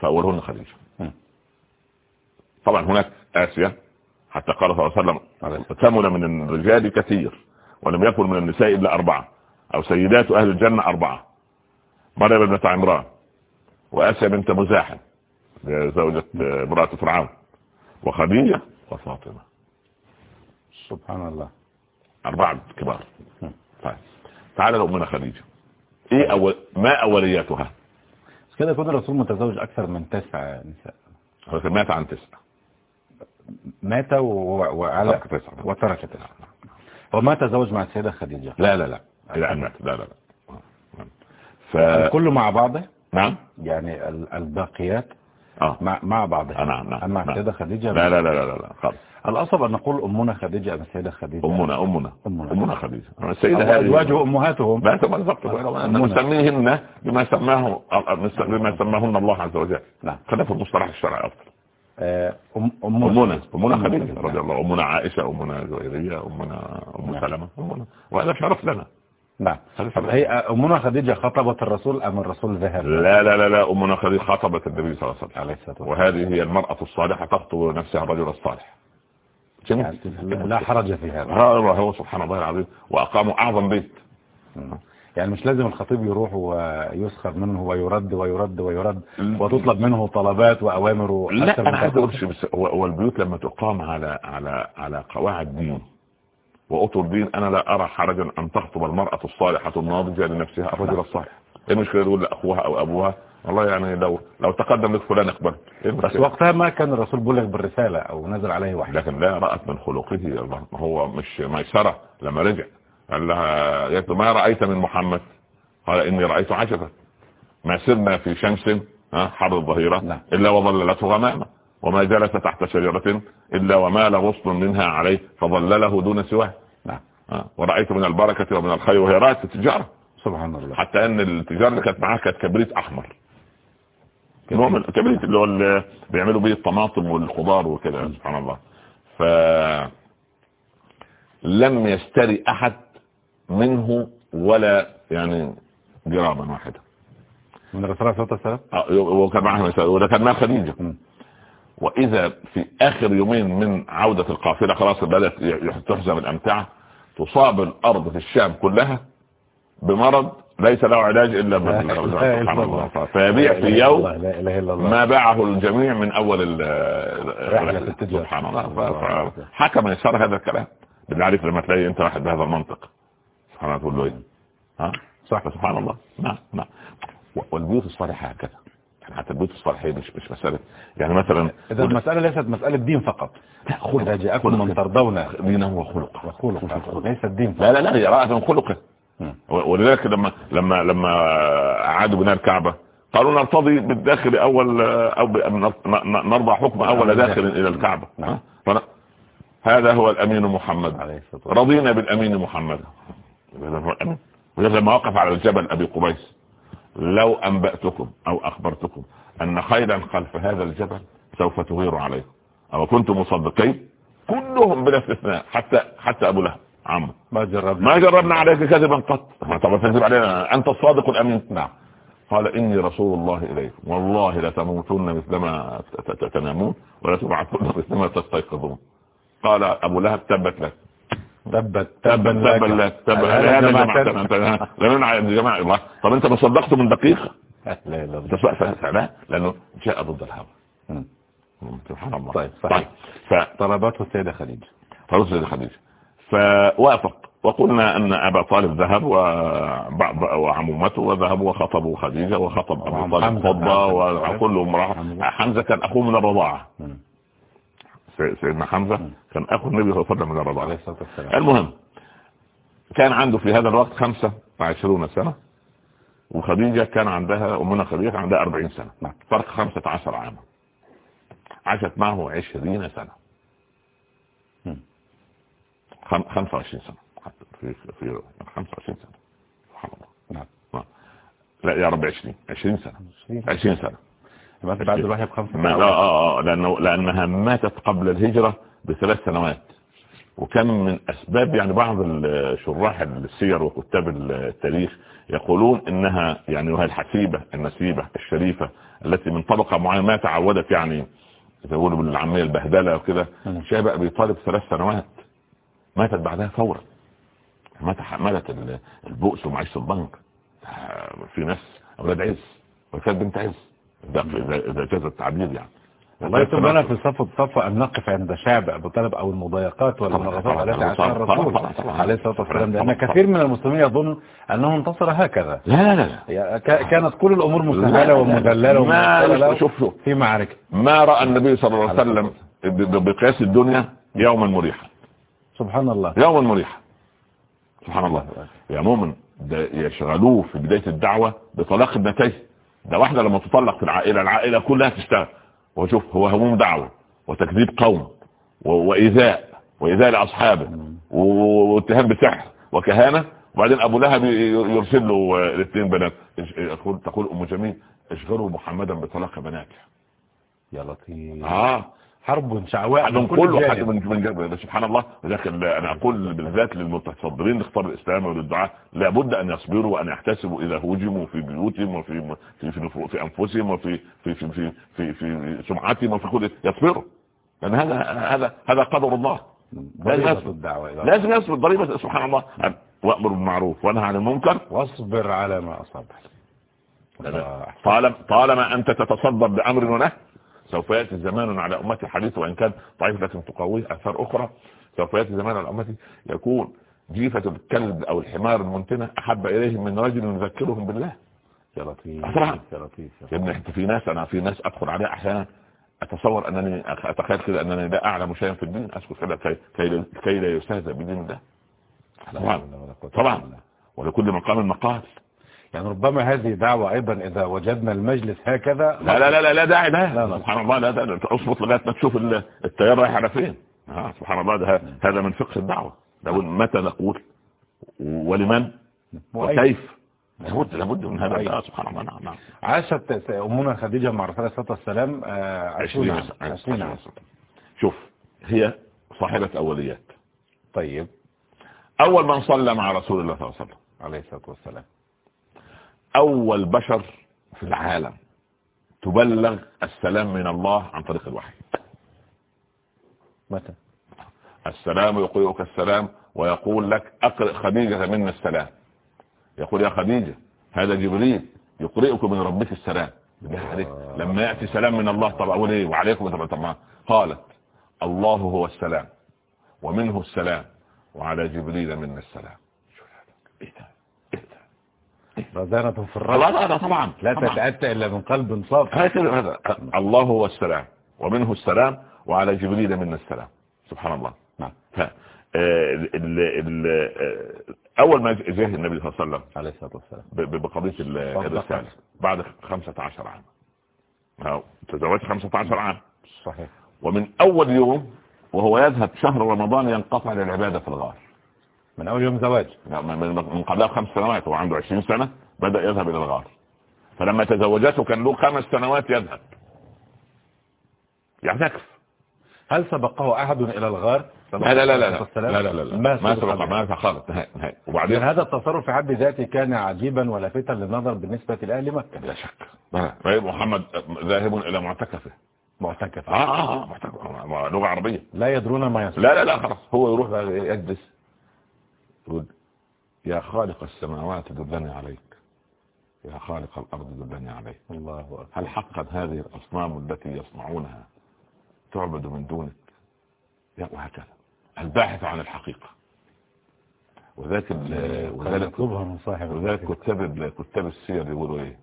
Speaker 3: فاولهن خديجة. طبعا هناك آسيا حتى قال صلى الله عليه وسلم ثمن من الرجال كثير ولم يكن من النساء إلا أربعة أو سيدات أهل الجنة أربعة. مريم بنت عمران وآسيا بنت مزاحم زوجة امرأة فرعون وخديجة وفاطمة.
Speaker 2: سبحان الله.
Speaker 3: أربعة كبار. طيب تعال لأمنا خديجة. إيه أول ما أولياتها؟
Speaker 2: كده يكون الرسول متزوج أكثر من تسع نساء.
Speaker 3: هو مات عن تسعة
Speaker 2: مات. وعلى
Speaker 3: تسعة.
Speaker 2: وترك تسعة هو ما تزوج مع السيدة خديجة.
Speaker 3: لا لا لا. إلى أن مات. لا لا لا. ف...
Speaker 2: الكل مع بعضه؟
Speaker 3: نعم.
Speaker 2: يعني ال- الباقيات
Speaker 3: آه.
Speaker 2: مع مع بعضها.
Speaker 3: آه، نعم نعم نعم.
Speaker 2: السيدة خديجة
Speaker 3: لا لا لا لا لا لا. خالص
Speaker 2: الأصل أن نقول أمنا خديجة أم السيدة خديجة.
Speaker 3: أمنا أمنا.
Speaker 2: أمنا.
Speaker 3: أمنا خديجة. السيدة
Speaker 2: أزواجه أمهاتهم.
Speaker 3: تبقى بالضبط. نسميهن بما سماه بما سماهن الله عز وجل.
Speaker 2: نعم.
Speaker 3: خلينا في المصطلح الشرعي أفضل
Speaker 2: آه، أم أمنا.
Speaker 3: أمنا. خديجة رضي الله أمنا عائشة أمنا جويرية أمنا أم
Speaker 2: نعم.
Speaker 3: سلمة. أمنا. وهذا شرف لنا.
Speaker 2: نعم. طب. هي أمنا خديجة خطبت الرسول أم الرسول ذهب؟
Speaker 3: لا لا لا لا أمنا خديجة خاطبت النبي صلى الله عليه وسلم. وهذه هي المرأة الصالحة تخطب نفسها الرجل الصالح. جميل.
Speaker 2: يعني لا حرج في هذا.
Speaker 3: هو سبحان الله العظيم. وأقاموا أعظم بيت.
Speaker 2: يعني مش لازم الخطيب يروح ويسخر منه ويرد ويرد ويرد وتطلب منه طلبات وأوامر
Speaker 3: لا أنا عايز هو هو البيوت لما تقام على على على قواعد دين واطر دين أنا لا أرى حرجا أن تخطب المرأة الصالحة الناضجة لنفسها الرجل الصالح. إيه المشكلة تقول لأخوها أو أبوها؟ والله يعني لو لو تقدم لك فلان اقبل. إيه
Speaker 2: بس
Speaker 3: المشكلة؟
Speaker 2: وقتها ما كان الرسول بلغ بالرسالة أو نزل عليه وحي.
Speaker 3: لكن لا رأت من خلقه هو مش ميسرة لما رجع. قال لها ما رأيت من محمد؟ قال إني رأيت عجبا. ما سرنا في شمس حر الظهيرة
Speaker 2: نعم.
Speaker 3: إلا وظللته غمامة. وما جلس تحت شجرة إلا ومال غصن منها عليه فظلله دون سواه.
Speaker 2: نعم.
Speaker 3: ها، ورأيت من البركة ومن الخير وهي رأت التجارة.
Speaker 2: سبحان الله.
Speaker 3: حتى إن التجارة اللي كانت معاها كانت كبريت نوع من الكبريت اللي هو اللي بيعملوا بيه الطماطم والخضار وكده سبحان الله. ف لم يشتري أحد منه ولا يعني جراما واحدة.
Speaker 2: من الرسول عليه الصلاة والسلام؟
Speaker 3: آه، وكان معها مثال وده كان مع خديجة. وإذا في آخر يومين من عودة القافلة خلاص بدأت تحزم الأمتعة تصاب الأرض في الشام كلها بمرض ليس له علاج
Speaker 2: إلا
Speaker 3: بالله.
Speaker 2: الله.
Speaker 3: فيبيع في يوم ما باعه الجميع من أول ال-
Speaker 2: رحلة.
Speaker 3: سبحان الله. حكم يسار هذا الكلام. عليك لما تلاقي أنت واحد بهذا المنطق. سبحان الله تقول له إيه؟ ها؟ صح. سبحان الله. نعم نعم. والبيوت الصالحة هكذا. حتى البيوت الصالحة هي مش مش مسألة. يعني مثلا
Speaker 2: إذا المسألة ليست مسألة دين فقط. إذا جاءكم من ترضون.
Speaker 3: دينه وخلقه
Speaker 2: وخلق ليس الدين فقط
Speaker 3: لا لا لا هي من خلقه. ولذلك لما لما لما أعادوا بناء الكعبة قالوا نرتضي بالداخل أول أو نرضى حكم أول داخل إلى الكعبة.
Speaker 2: نعم.
Speaker 3: هذا هو الأمين محمد. رضينا بالأمين محمد. ولذلك لما وقف على الجبل أبي قبيس. لو أنبأتكم أو أخبرتكم أن خيلا خلف هذا الجبل سوف تغير عليكم. أو كنتم مصدقين؟ كلهم بلا استثناء حتى حتى أبو لهب عمه
Speaker 2: ما جربنا.
Speaker 3: ما جربنا عليك كذبا قط. طبعا تكذب علينا. أنت الصادق الأمين.
Speaker 2: نعم.
Speaker 3: قال إني رسول الله إليكم. والله لتموتن مثلما ت- ت- تنامون ولا تبعثن مثلما تستيقظون. قال أبو لهب تبت لك.
Speaker 2: تبت
Speaker 3: تبا تبا لك. تبا هذا جماعة لأننا يا جماعة الله. طب أنت ما صدقته من دقيقة؟
Speaker 2: لا لا لا
Speaker 3: لا لأنه جاء ضد الهوى. سبحان الله.
Speaker 2: طيب صحيح. طلبته السيدة خديجة.
Speaker 3: طلبته السيدة خديجة. فوافق. وقلنا أن أبا طالب ذهب وبعض وعمومته وذهبوا وخطبوا خديجة وخطب أبو طالب خطبة وكلهم راح حمزة. كان أخوه من الرضاعة. سيدنا حمزة كان أخو النبي صلى الله عليه وسلم من الرضاعة المهم كان عنده في هذا الوقت خمسة وعشرون سنة وخديجة كان عندها أمنا خديجة كان عندها أربعين سنة.
Speaker 2: نعم.
Speaker 3: فرق خمسة عشر عاما. عاشت معه عشرين سنة.
Speaker 2: مم.
Speaker 3: خم... خمسة وعشرين سنة. حتى في في خمسة وعشرين سنة. سبحان الله.
Speaker 2: نعم.
Speaker 3: نعم. لا يا رب عشرين. عشرين سنة. عشرين سنة.
Speaker 2: بس بعد الوحي
Speaker 3: ما لا آه آه لأنه لأنها ماتت قبل الهجرة بثلاث سنوات. وكان من أسباب يعني بعض الشراح السير وكتاب التاريخ يقولون إنها يعني وهي الحسيبة النسيبة الشريفة التي من طبقة معينة ما تعودت يعني زي يقولوا بالعامية البهدلة وكده أبي طالب ثلاث سنوات. ماتت بعدها فورا. مات ماتت ال- البؤس ومعيشة البنك. آه، في ناس أولاد عز وكانت بنت عز. إذا إذا جاز التعبير يعني.
Speaker 2: والله يتمنى في صف الصف أن نقف عند شعب أبو طالب أو المضايقات والمناغصات التي عاشها الرسول عليه الصلاة والسلام لأن كثير من المسلمين يظن أنه انتصر هكذا.
Speaker 3: لا لا لا.
Speaker 2: كانت كل الأمور مسهلة ومدللة
Speaker 3: ما
Speaker 2: ومسهلة له
Speaker 3: شوف شوف.
Speaker 2: في معركة.
Speaker 3: ما رأى النبي صلى الله عليه وسلم بقياس الدنيا يوما مريحا.
Speaker 2: سبحان الله.
Speaker 3: يوما مريحا. سبحان الله. يا مؤمن ده يشغلوه في بداية الدعوة بطلاق ابنتيه. ده واحدة لما تطلق في العائلة العائلة كلها تشتغل. وشوف هو هموم دعوة وتكذيب قوم وإيذاء وإيذاء لأصحابه واتهام بسحر وكهانة. وبعدين أبو لهب يرسل له آه، الاثنين بنات. تقول أم جميل اشغلوا محمدا بطلاق بناته.
Speaker 2: يا لطيف.
Speaker 3: آه.
Speaker 2: حرب شعواء
Speaker 3: من
Speaker 2: كل
Speaker 3: كله
Speaker 2: جانب.
Speaker 3: من من سبحان الله. ولكن أنا أقول بالذات للمتصدرين لاختار الإسلام وللدعاء لابد أن يصبروا وأن يحتسبوا إذا هوجموا في بيوتهم وفي في في, في, في أنفسهم وفي في في في, في, في سمعتهم وفي كل يصبروا. لأن هذا هذا هذا قدر الله. لازم يصبر. لازم يصبر ضريبة سبحان الله. وأمر بالمعروف وانهى عن المنكر.
Speaker 2: واصبر على ما الله.
Speaker 3: طالما طالما أنت تتصدر بأمر ونهي سوف يأتي زمان على أمتي. حديث وإن كان ضعيف لكن تقويه آثار أخرى سوف يأتي زمان على أمتي. يكون جيفة الكلب أو الحمار المنتنة أحب اليهم من رجل يذكرهم بالله.
Speaker 2: يا لطيف
Speaker 3: طبعا.
Speaker 2: يا لطيف
Speaker 3: يا ابني أنت في ناس أنا في ناس أدخل عليها أحيانا. أتصور أنني أتخيل كده أنني لا أعلم شيئا في الدين. اسكت كده كي, كي, كي لا يستهزأ بدين الله. طبعا. طبعا. ولكل مقام مقال
Speaker 2: يعني ربما هذه دعوة أيضا إذا وجدنا المجلس هكذا
Speaker 3: لا لا لا لا, لا داعي
Speaker 2: لا،
Speaker 3: لا
Speaker 2: لا.
Speaker 3: سبحان الله لا لا اصبط لغاية ما تشوف ال- التيار رايح على فين. آه سبحان الله ده هذا من فقه الدعوة. لابد متى نقول ولمن؟ وكيف؟ لابد لابد من هذا. سبحان الله نعم نعم.
Speaker 2: عاشت أمنا خديجة مع رسول الله صلى الله عليه وسلم آه، عشرين عام.
Speaker 3: عشرين
Speaker 2: عشرين عام.
Speaker 3: عام. شوف هي صاحبة أوليات.
Speaker 2: طيب.
Speaker 3: أول من صلى مع رسول الله صلى الله عليه وسلم.
Speaker 2: عليه الصلاة والسلام.
Speaker 3: أول بشر في العالم تبلغ السلام من الله عن طريق الوحي.
Speaker 2: متى؟
Speaker 3: السلام يقرئك السلام ويقول لك أقرئ خديجة منا السلام. يقول يا خديجة هذا جبريل يقرئك من ربك السلام. عليك. لما يأتي سلام من الله طب أقول إيه؟ وعليكم طب طب قالت الله هو السلام ومنه السلام وعلى جبريل منا السلام. شو ده؟
Speaker 2: رزانة في الرأس.
Speaker 3: لا لا طبعا
Speaker 2: لا. تتأتى إلا من قلب صافي.
Speaker 3: هكذا هذا الله هو السلام ومنه السلام وعلى جبريل منا السلام. سبحان الله.
Speaker 2: نعم.
Speaker 3: ف آه، ال ال آه، أول ما جاء النبي صلى الله عليه وسلم
Speaker 2: عليه الصلاة والسلام. بقضية.
Speaker 3: الرساله بعد 15 عام. تزوجت 15 عام.
Speaker 2: صحيح.
Speaker 3: ومن أول يوم وهو يذهب شهر رمضان ينقطع للعبادة في الغار.
Speaker 2: من أول يوم زواج.
Speaker 3: من قبلها بخمس سنوات هو عنده 20 سنة بدأ يذهب إلى الغار. فلما تزوجته كان له خمس سنوات يذهب. يعتكف.
Speaker 2: هل سبقه أحد إلى الغار؟
Speaker 3: لا لا لا لا لا؟ لا لا
Speaker 2: ما
Speaker 3: ما
Speaker 2: سبق
Speaker 3: سبق
Speaker 2: له.
Speaker 3: ما خالص نهائي
Speaker 2: لأن
Speaker 3: وبعدين؟
Speaker 2: هذا التصرف في حد ذاته كان عجيبا ولافتا للنظر بالنسبة لأهل مكة.
Speaker 3: بلا شك. محمد ذاهب إلى معتكفه.
Speaker 2: معتكف.
Speaker 3: آه آه آه معتكف. آه، لغة عربية.
Speaker 2: لا يدرون ما يصنع.
Speaker 3: لا لا لا خلاص. هو يروح يجلس. يقول يا خالق السماوات دلني عليك. يا خالق الأرض دلني عليك.
Speaker 2: الله أكبر.
Speaker 3: هل حقا هذه الأصنام التي يصنعونها تعبد من دونك؟ يا وهكذا. الباحث عن الحقيقة. وذاك وذلك
Speaker 2: يطلبها من صاحب
Speaker 3: وذلك كتاب كتاب السير يقولوا إيه؟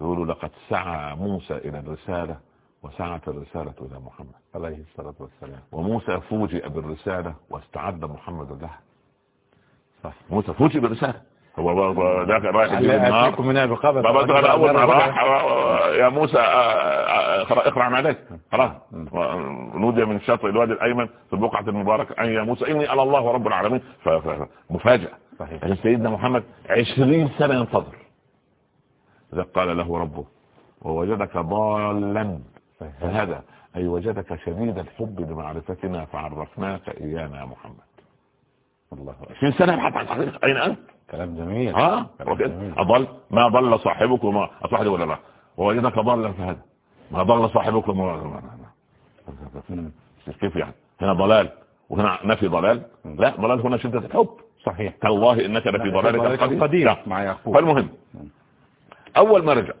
Speaker 3: يقولوا لقد سعى موسى إلى الرسالة وسعت الرسالة إلى محمد.
Speaker 2: عليه الصلاة والسلام.
Speaker 3: وموسى فوجئ بالرسالة واستعد محمد لها موسى فوجئ بالرسالة هو ذاك رايح يجيب النار.
Speaker 2: أتيكم منها بقبل
Speaker 3: بابا أنت أول ما راح يا موسى آه، آه، اقرا اقرأ عليك. خلاص. نودي من الشاطئ الوادي الأيمن في البقعه المباركه أن يا موسى إني أنا الله رب العالمين. ف- ف- مفاجأة.
Speaker 2: صحيح.
Speaker 3: سيدنا محمد عشرين سنة ينتظر إذا قال له ربه ووجدك ضالا. فهذا أي وجدك شديد الحب لمعرفتنا فعرفناك إيانا يا محمد.
Speaker 2: الله أكبر.
Speaker 3: 20 سنة يبحث عن الحقيقة أين أنت؟
Speaker 2: كلام جميل.
Speaker 3: ها. أضل؟ ما ضل صاحبك وما ولا لا؟ ووجدك ضلا فهذا ما ضل صاحبك وما. كيف يعني؟ هنا ضلال وهنا نفي ضلال؟ لا ضلال هنا شدة الحب.
Speaker 2: صحيح.
Speaker 3: تالله إنك لفي ضلالك القديم.
Speaker 2: مع يعقوب.
Speaker 3: فالمهم أول ما رجع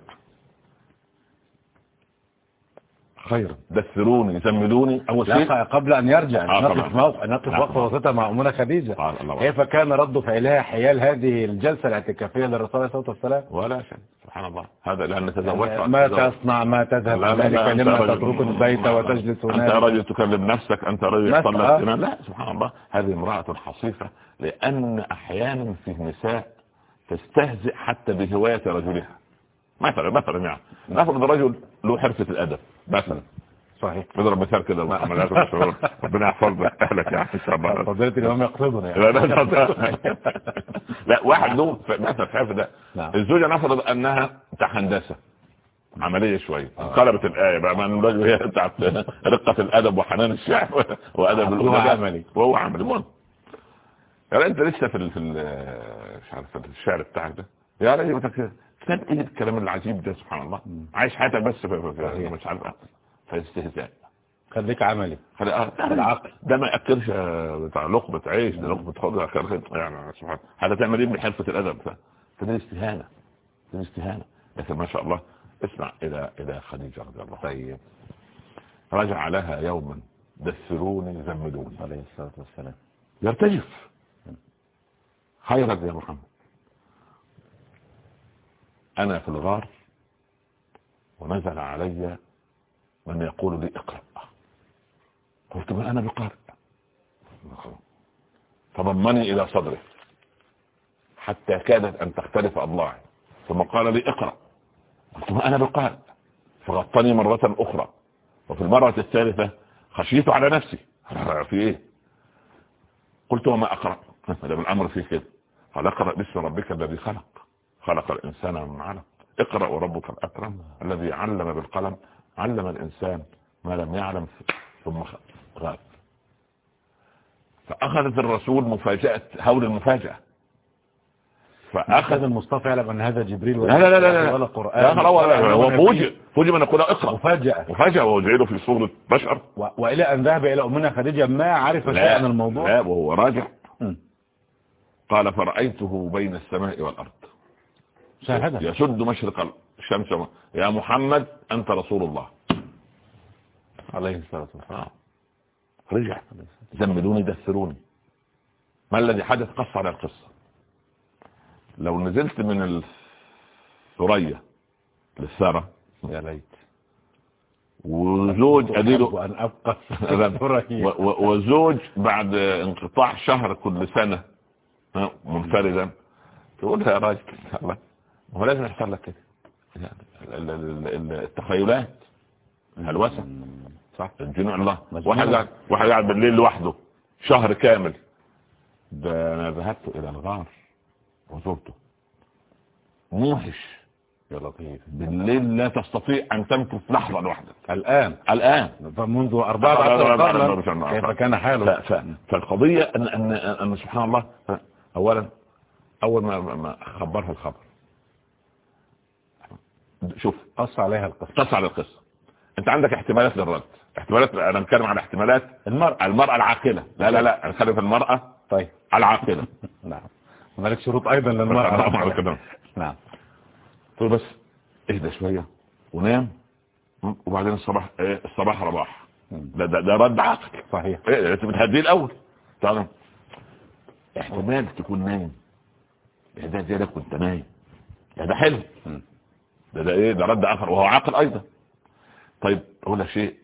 Speaker 3: خيرا دثروني زملوني أول شيء.
Speaker 2: قبل أن يرجع
Speaker 3: آه،
Speaker 2: نقف. موقع نقف. وقفة وسطها مع
Speaker 3: قال الله.
Speaker 2: كيف كان رد فعلها حيال هذه الجلسة الاعتكافية للرسول عليه الصلاة والسلام؟
Speaker 3: ولا شيء سبحان الله. هذا لأن تزوجت
Speaker 2: ما تصنع ما تذهب ذلك لما تترك البيت وتجلس
Speaker 3: أنت
Speaker 2: هناك.
Speaker 3: رجل تكلم نفسك أنت رجل تصلي
Speaker 2: آه.
Speaker 3: لا سبحان الله. هذه امرأة حصيفة لأن أحيانا في نساء تستهزئ حتى بهواية رجلها. مثلا مثلا يعني نفرض رجل له حرفة الأدب. مثلا.
Speaker 2: صحيح.
Speaker 3: نضرب مثال كده ما عملناش مشهور. ربنا يحفظ أهلك يعني شاء الله.
Speaker 2: فضيلة الإمام يقصدنا يعني.
Speaker 3: لا لا لا لا. واحد له مثلا في ده.
Speaker 2: نعم.
Speaker 3: الزوجة نفرض أنها بتاع هندسة عملية شوية.
Speaker 2: آه.
Speaker 3: قلبت الآية بقى من الرجل هي بتاعت رقة الأدب وحنان الشعر وأدب
Speaker 2: هو
Speaker 3: الأدب
Speaker 2: عملي.
Speaker 3: وهو عملي. المهم. يعني أنت لسه في في مش عارف في الشعر بتاعك ده. يا راجل كتاب إيه الكلام العجيب ده سبحان الله. عايش حياتك بس. مش عارف في استهزاء.
Speaker 2: خليك عملي.
Speaker 3: خلي- آه،. ده ما يأكلش آه، بتاع لقمة عيش ده لقمة خضره يعني سبحان هذا تعمل إيه من حرفة الأدب. فده استهانه ده استهانه لكن ما شاء الله اسمع إلى إلى خديجة رضي الله
Speaker 2: طيب.
Speaker 3: رجع لها يوما دثروني زملوني
Speaker 2: عليه الصلاة والسلام.
Speaker 3: يرتجف. خيرا يا محمد أنا في الغار ونزل علي من يقول لي اقرأ. قلت ما أنا بقارئ؟ فضمني إلى صدره حتى كادت أن تختلف اضلاعي ثم قال لي اقرأ. قلت ما أنا بقارئ؟ فغطني مرة أخرى. وفي المرة الثالثة خشيت على نفسي. في إيه؟ قلت وما أقرأ؟ ده من الأمر فيه كده. قال اقرأ باسم ربك الذي خلق. خلق الإنسان من علق. اقرأ وربك الأكرم الذي علم بالقلم. علم الإنسان ما لم يعلم ثم غاب. فاخذت الرسول مفاجأة هول المفاجأة.
Speaker 2: أخذ
Speaker 3: فاخذ
Speaker 2: المصطفى يعلم أن هذا جبريل
Speaker 3: لا لا لا لا
Speaker 2: ولا
Speaker 3: لا.
Speaker 2: قرآن.
Speaker 3: لا خلاص ولا- هو فوجئ فوجئ من يقول اقرأ.
Speaker 2: مفاجأة.
Speaker 3: مفاجأة وجعله في صورة بشر.
Speaker 2: و- وإلى أن ذهب إلى أمنا خديجة ما عرف شيئا عن الموضوع؟
Speaker 3: لا وهو راجع. قال فرأيته بين السماء والأرض. يسد مشرق الشمس. يا محمد أنت رسول الله.
Speaker 2: عليه الصلاة والسلام.
Speaker 3: آه. رجع. زملوني دثروني. ما الذي حدث؟ قص على القصة. لو نزلت من الثريا للثرى.
Speaker 2: يا ليت.
Speaker 3: وزوج أديله
Speaker 2: أن أبقى
Speaker 3: وزوج بعد انقطاع شهر كل سنة. ها، منفردا تقول يا راجل هو لازم يحصل لك كده. ال- ال- ال- التخيلات الهلوسة. صح؟ الجنون الله. واحد قاعد واحد قاعد بالليل لوحده شهر كامل. ده أنا ذهبت إلى الغار وزرته. موحش
Speaker 2: يا لطيف.
Speaker 3: بالليل لا تستطيع أن تمكث لحظة
Speaker 2: الآن. الآن. أربعة عشر قرنا
Speaker 3: ف-
Speaker 2: كيف كان حاله.
Speaker 3: فالقضية أن, أن, أن سبحان الله. أول ما, ما خبرها الخبر. شوف
Speaker 2: قص عليها القصة.
Speaker 3: قص على القصة. أنت عندك احتمالات للرد. احتمالات أنا بتكلم على احتمالات
Speaker 2: المرأة.
Speaker 3: المرأة العاقلة. لا لا لا بتكلم في المرأة
Speaker 2: طيب.
Speaker 3: العاقلة.
Speaker 2: نعم. هنالك شروط أيضا للمرأة.
Speaker 3: نعم. طيب بس اهدى شوية ونام وبعدين الصباح إيه الصباح رباح. ده ده, ده رد عقل
Speaker 2: صحيح.
Speaker 3: إيه انت بتهديه الأول. تعالى احتمال تكون نايم. ده زي ده كنت نايم. ده ده حلو. ده ده إيه؟ ده رد اخر وهو عقل أيضا. طيب أقول لك شيء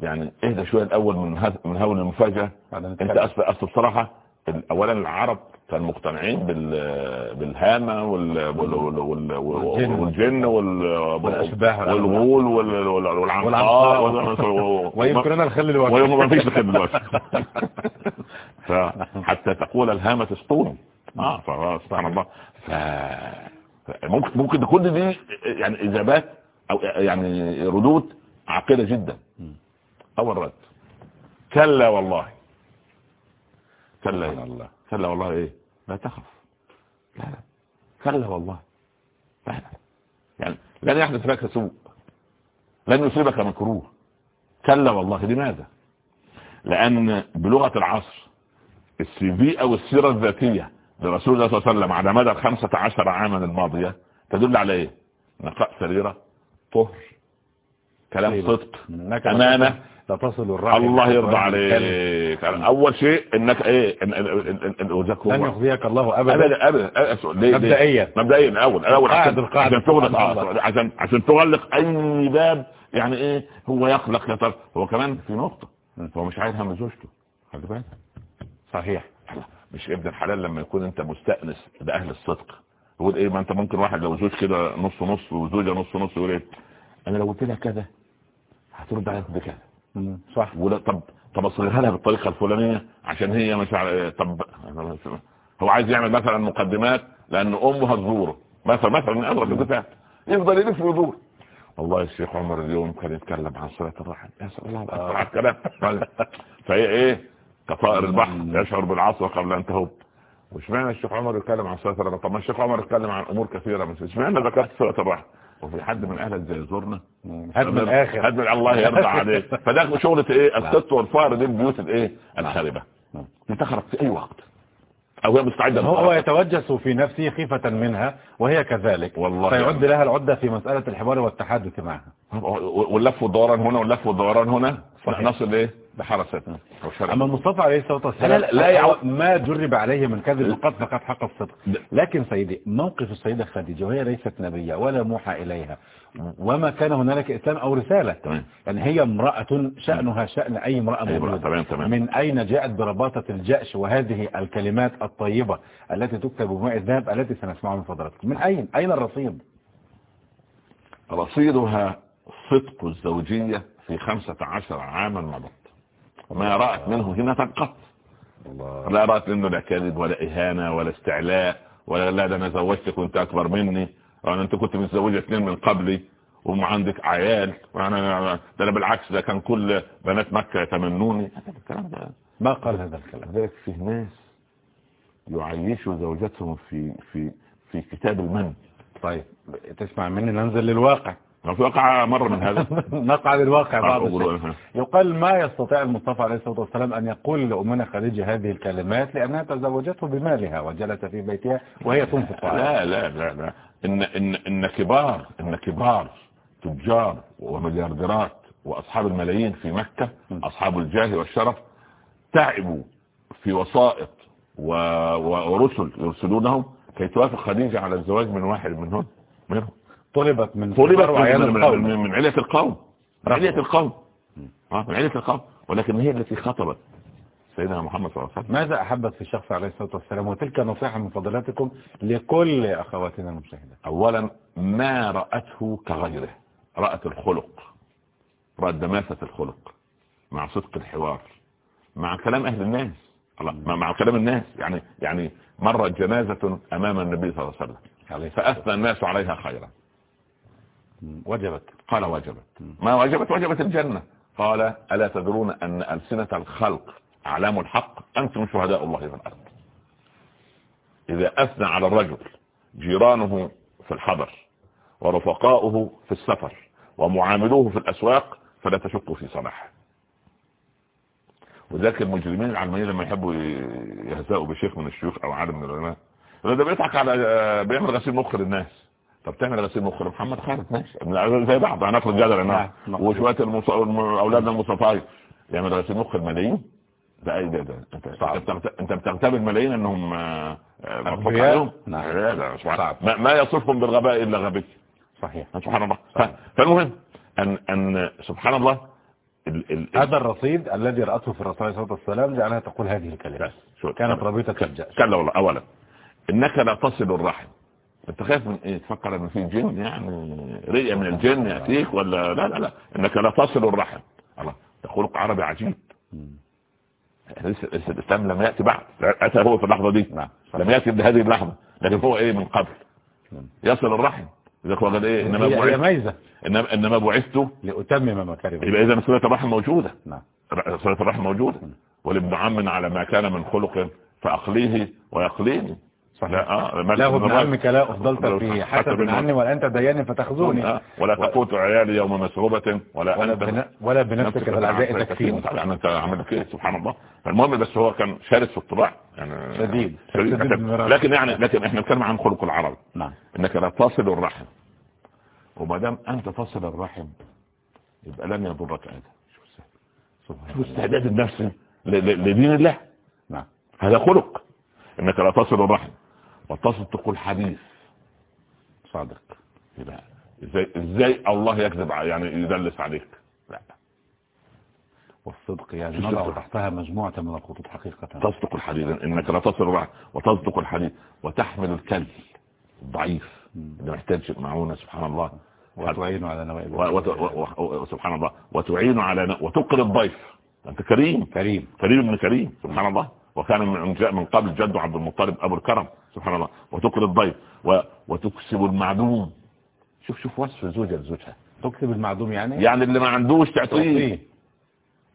Speaker 3: يعني إهدى شوية الأول من هذا من هول المفاجأة. أنت اصل أصل بصراحة اولا العرب كانوا مقتنعين بالهامة والجن.
Speaker 2: والأشباح
Speaker 3: والغول والعنقاء
Speaker 2: ويمكن أنا الخل الوقت
Speaker 3: وما فيش الخل الوقت حتى تقول الهامة اسطوري آه سبحان الله. ممكن ممكن كل دي يعني إجابات أو يعني ردود عاقلة جدا. أول رد. كلا والله. كلا. يا الله. كلا والله إيه؟ لا تخف. لا. لا كلا والله. لا لا. يعني لن يحدث لك سوء. لن يصيبك مكروه. كلا والله. لماذا؟ لأن بلغة العصر السي في أو السيرة الذاتية لرسول الله صلى الله عليه وسلم على مدى الخمسة عشر عاما الماضية تدل على إيه؟ نقاء سريرة طهر كلام صدق. امانة
Speaker 2: تصل الرحم
Speaker 3: الله يرضى عليك. أول شيء إنك إيه؟
Speaker 2: لن يخزيك الله ابدا.
Speaker 3: ابدا ابدا
Speaker 2: مبدئيا.
Speaker 3: مبدئيا اول اول عشان تغلق. عشان عشان تغلق أي باب يعني إيه؟ هو يخلق يا ترى. هو كمان في نقطة. هو مش عايز هم زوجته. خلي بالك.
Speaker 2: صحيح.
Speaker 3: مش ابن الحلال لما يكون انت مستأنس بأهل الصدق. يقول إيه ما انت ممكن واحد لو زوج كده نص نص وزوجة نص نص يقول إيه أنا لو قلت لها كذا هترد عليك بكذا.
Speaker 2: صح.
Speaker 3: ولا طب طب اصغرها لها بالطريقة الفلانية عشان هي مش طب هو عايز يعمل مثلا مقدمات لأن امه هتزوره مثلا مثلا من اضرب الدفاع. يفضل يلف ويدور والله الشيخ عمر اليوم كان يتكلم عن صلاة الرحم. يا سلام على الكلام فهي إيه؟ كطائر البحر يشعر بالعصر قبل أن تهب. وش معنى الشيخ عمر يتكلم عن صلاة الرحم طب ما الشيخ عمر يتكلم عن أمور كثيرة بس إيش معنى ذكرت صلاة الرحم وفي حد من اهلك زي زورنا
Speaker 2: هد من الآخر
Speaker 3: هد من الله يرضى عليك. فده شغلة إيه؟ القط والفار دي البيوت الإيه؟ الخاربة. تخرج في أي وقت؟ أو هي مستعدة
Speaker 2: هو يتوجس في نفسه خيفة منها وهي كذلك.
Speaker 3: والله
Speaker 2: فيعد لها العدة في مسألة الحوار والتحدث معها.
Speaker 3: واللف والدوران هنا واللف والدوران هنا؟ نصل إيه؟ بحرستنا
Speaker 2: أما المصطفى عليه الصلاة والسلام لا, لا يعو... ما جرب عليه من كذب قد فقد حق الصدق. لكن سيدي موقف السيدة خديجة وهي ليست نبية ولا موحى إليها وما كان هنالك إسلام أو رسالة.
Speaker 3: تمام.
Speaker 2: يعني هي امرأة شأنها شأن أي امرأة
Speaker 3: موجودة.
Speaker 2: من أين جاءت برباطة الجأش وهذه الكلمات الطيبة التي تكتب بماء الذهب التي سنسمعها من فضلاتكم من أين؟ أين الرصيد؟
Speaker 3: رصيدها صدق الزوجية في خمسة عشر عاما مضت ما رأت منه هنا قط لا رأت منه لا كذب ولا إهانة ولا استعلاء ولا لا ده أنا زوجتك وأنت أكبر مني. وأنا أنت كنت متزوجة اثنين من قبلي وما عندك عيال. وأنا ده أنا بالعكس ده كان كل بنات مكة يتمنوني.
Speaker 2: الكلام ده. ما قال هذا الكلام؟
Speaker 3: ذلك فيه ناس يعيشوا زوجاتهم في في في كتاب المن.
Speaker 2: طيب تسمع مني ننزل للواقع.
Speaker 3: وقع مرة من هذا.
Speaker 2: نقع للواقع بعض الشيء. يقال ما يستطيع المصطفى عليه الصلاة والسلام أن يقول لأمنا خديجة هذه الكلمات لأنها تزوجته بمالها وجلس في بيتها وهي تنفق
Speaker 3: لا لا لا لا إن, إن, إن كبار إن كبار تجار ومليارديرات وأصحاب الملايين في مكة أصحاب الجاه والشرف تعبوا في وسائط ورسل يرسلونهم كي توافق خديجة على الزواج من واحد منهم منهم.
Speaker 2: طلبت من
Speaker 3: طلبت من, من, من, علية القوم. من علية القوم. من علية القوم. ولكن هي التي خطبت سيدنا محمد صلى الله عليه وسلم.
Speaker 2: ماذا أحبت في الشخص عليه الصلاة والسلام؟ وتلك نصيحة من فضلاتكم لكل أخواتنا المشاهدة
Speaker 3: أولا ما رأته كغيره؟ رأت الخلق. رأت دماسة الخلق. مع صدق الحوار. مع كلام أهل الناس. مع كلام الناس. يعني يعني مرت جنازة أمام النبي صلى الله عليه وسلم. فأثنى الناس عليها خيرا.
Speaker 2: وجبت.
Speaker 3: قال وجبت. ما وجبت؟ وجبت الجنة. قال ألا تدرون أن ألسنة الخلق أعلام الحق؟ أنتم شهداء الله في الأرض. إذا أثنى على الرجل جيرانه في الحضر ورفقاؤه في السفر ومعاملوه في الأسواق فلا تشكوا في صلاحه. وذاك المجرمين العلمانيين لما يحبوا يهزأوا بشيخ من الشيوخ أو عالم من العلماء ده بيضحك على بيعمل غسيل مخ للناس. طب تعمل غسيل مخ لمحمد خالد ماشي. زي بعض هناخد جدل هنا وشوية المص... أولادنا المصطفى يعمل غسيل مخ الملايين ده اي ده, ده. أنت أنت بتغتاب الملايين إنهم آه، عليهم. نعم. ما, ما يصفهم بالغباء إلا غبي.
Speaker 2: صحيح.
Speaker 3: سبحان الله. فالمهم ان أن سبحان الله
Speaker 2: ال ال هذا الرصيد الذي رأته في الرسول صلى الله عليه وسلم جعلها تقول هذه الكلمة. كانت ربيطة
Speaker 3: كالجأش كلا والله اولا. إنك لا تصل الرحم. انت خايف من إيه؟ تفكر ان في جن يعني؟ رئة من الجن يأتيك ولا لا لا لا. إنك لا تصل الرحم. الله. ده خلق عربي عجيب. لسه الإسلام لم يأتي بعد. أتى هو في اللحظة دي؟ نعم. لم يأتي بهذه اللحظة. لكن هو إيه من قبل. يصل الرحم. إذا قال إيه؟
Speaker 2: إنما هي ميزة.
Speaker 3: إنما إنما بعثت
Speaker 2: لأتمم مكارم
Speaker 3: يبقى اذا صلة الرحم موجودة. نعم. صلة الرحم موجودة. ولابن عم على ما كان من خلق فأقليه ويقليني.
Speaker 2: لا آه لا ابن عمك لا أفضلت في حسب من عني ولا أنت دياني فتخذوني.
Speaker 3: آه ولا تفوت عيالي يوم مسروبة ولا
Speaker 2: ولا, بن... ولا بنفسك في العزاء تكفيني.
Speaker 3: أنت عملت كده سبحان الله. المهم بس هو كان شارس في الطباع يعني
Speaker 2: شديد,
Speaker 3: شديد. شديد لكن يعني لكن إحنا نتكلم عن خلق العرب.
Speaker 2: نعم.
Speaker 3: إنك لا تصل الرحم. وما دام أنت تصل الرحم يبقى لن يضرك هذا شوف استعداد النفس لدين الله.
Speaker 2: نعم.
Speaker 3: هذا خلق. إنك لا تصل الرحم. وتصل تقول حديث
Speaker 2: صادق.
Speaker 3: لا إزاي إزاي الله يكذب يعني يدلس عليك. لا.
Speaker 2: والصدق يعني نضع تحتها مجموعة من الخطوط حقيقة.
Speaker 3: تصدق الحديث. إنك لا تصل الرحم وتصدق الحديث. وتحمل الكلب. الضعيف. اللي محتاج معونة سبحان الله.
Speaker 2: وتعين على نوائب
Speaker 3: سبحان الله. وتعين على وتقر الضيف. أنت كريم.
Speaker 2: كريم.
Speaker 3: كريم من كريم. سبحان الله. وكان من من قبل جده عبد المطلب أبو الكرم سبحان الله وتقر الضيف وتكسب المعدوم. شوف شوف وصف زوجة لزوجها.
Speaker 2: تكسب المعدوم يعني؟
Speaker 3: يعني اللي ما عندوش تعطيه.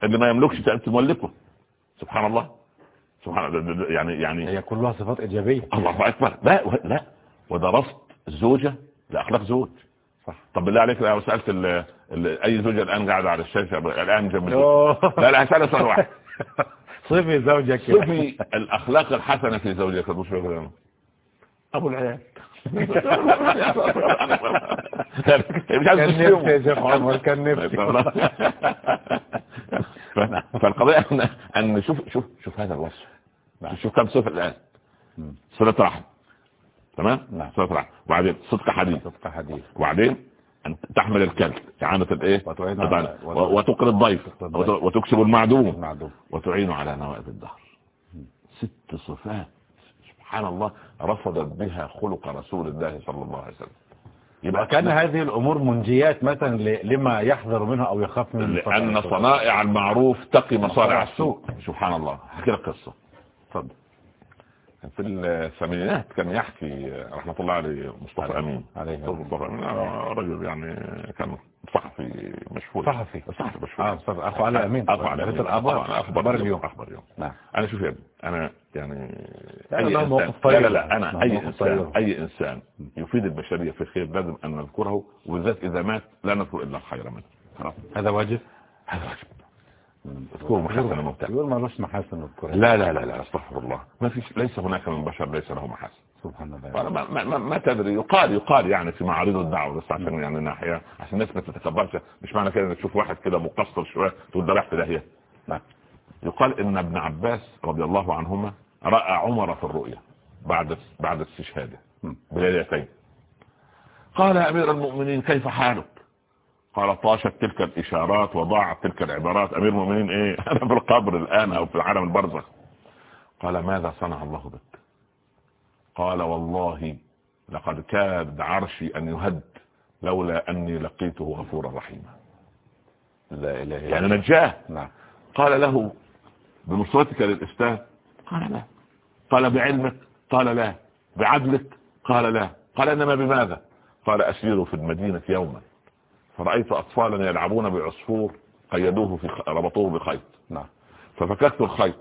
Speaker 3: اللي ما يملكش تملكه. سبحان الله. سبحان الله. يعني يعني
Speaker 2: هي كلها صفات إيجابية.
Speaker 3: الله أكبر. لا لا. ودرست الزوجة لأخلاق زوج.
Speaker 2: صح.
Speaker 3: طب بالله عليك لو سألت ال ال أي زوجة الآن قاعدة على الشاشة الآن جنب لا لا هسألها سؤال واحد.
Speaker 2: صفي زوجك.
Speaker 3: صفي الأخلاق الحسنة في زوجك مش فاكر أبو العيال.
Speaker 2: مش عايز نفسي يا شيخ عمر كان نفسي.
Speaker 3: فالقضية ان أن شوف شوف شوف هذا الوصف. شوف كم صفة الآن. صله رحم. تمام؟
Speaker 2: نعم.
Speaker 3: صله رحم. وبعدين صدق حديث.
Speaker 2: صدق حديث.
Speaker 3: وبعدين أن تحمل الكلب إعانة الإيه؟ وتقر الضيف وتكسب المعدوم. وتعين على نوائب الدهر. ست صفات. سبحان الله. رفضت بها خلق رسول الله صلى الله عليه وسلم.
Speaker 2: يبقى كان هذه الأمور منجيات مثلا لما يحذر منها أو يخاف منها
Speaker 3: لأن صنائع المعروف تقي مصارع السوء سبحان الله. لك قصة
Speaker 2: اتفضل
Speaker 3: في الثمانينات كان يحكي رحمة الله عليه مصطفى أمين.
Speaker 2: عليه
Speaker 3: مصطفى أمين رجل يعني كان صحفي مشهور.
Speaker 2: صحفي.
Speaker 3: صحفي مشهور.
Speaker 2: آه أخو علي أمين.
Speaker 3: أخو علي أمين.
Speaker 2: أخبار
Speaker 3: أخبار
Speaker 2: اليوم.
Speaker 3: أخبار اليوم.
Speaker 2: نعم.
Speaker 3: أنا شوف يا ابني أنا يعني
Speaker 2: أي
Speaker 3: انسان لا لا لا أنا أي انسان أي إنسان يفيد البشرية في خير لازم أن نذكره وبالذات إذا مات لا نذكر إلا الخير منه.
Speaker 2: هذا واجب؟
Speaker 3: هذا واجب. اذكروا محاسن المبتع
Speaker 2: يقول مالوش محاسن اذكرها
Speaker 3: لا لا لا لا استغفر الله. ما فيش ليس هناك من بشر ليس له محاسن.
Speaker 2: سبحان الله.
Speaker 3: ما, ما, ما, ما تدري. يقال يقال يعني في معارض الدعوة بس عشان يعني ناحية عشان الناس ما تتكبرش. مش معنى كده إنك تشوف واحد كده مقصر شوية تقول ده رايح في داهيه
Speaker 2: نعم.
Speaker 3: يقال إن ابن عباس رضي الله عنهما رأى عمر في الرؤيا بعد بعد استشهاده بليلتين. قال يا أمير المؤمنين كيف حالك؟ قال طاشت تلك الإشارات وضاعت تلك العبارات. أمير المؤمنين إيه؟ أنا في القبر الآن أو في العالم البرزخ. قال ماذا صنع الله بك؟ قال والله لقد كاد عرشي أن يهد لولا أني لقيته غفورا رحيما.
Speaker 2: لا إله إلا
Speaker 3: يعني نجاة.
Speaker 2: نعم.
Speaker 3: قال له بنصرتك للإفتاء؟ قال لا. قال بعلمك؟ قال لا. بعدلك؟ قال لا. قال إنما بماذا؟ قال أسير في المدينة يوما. فرأيت أطفالا يلعبون بعصفور قيدوه في خ... ربطوه بخيط.
Speaker 2: نعم.
Speaker 3: ففككت الخيط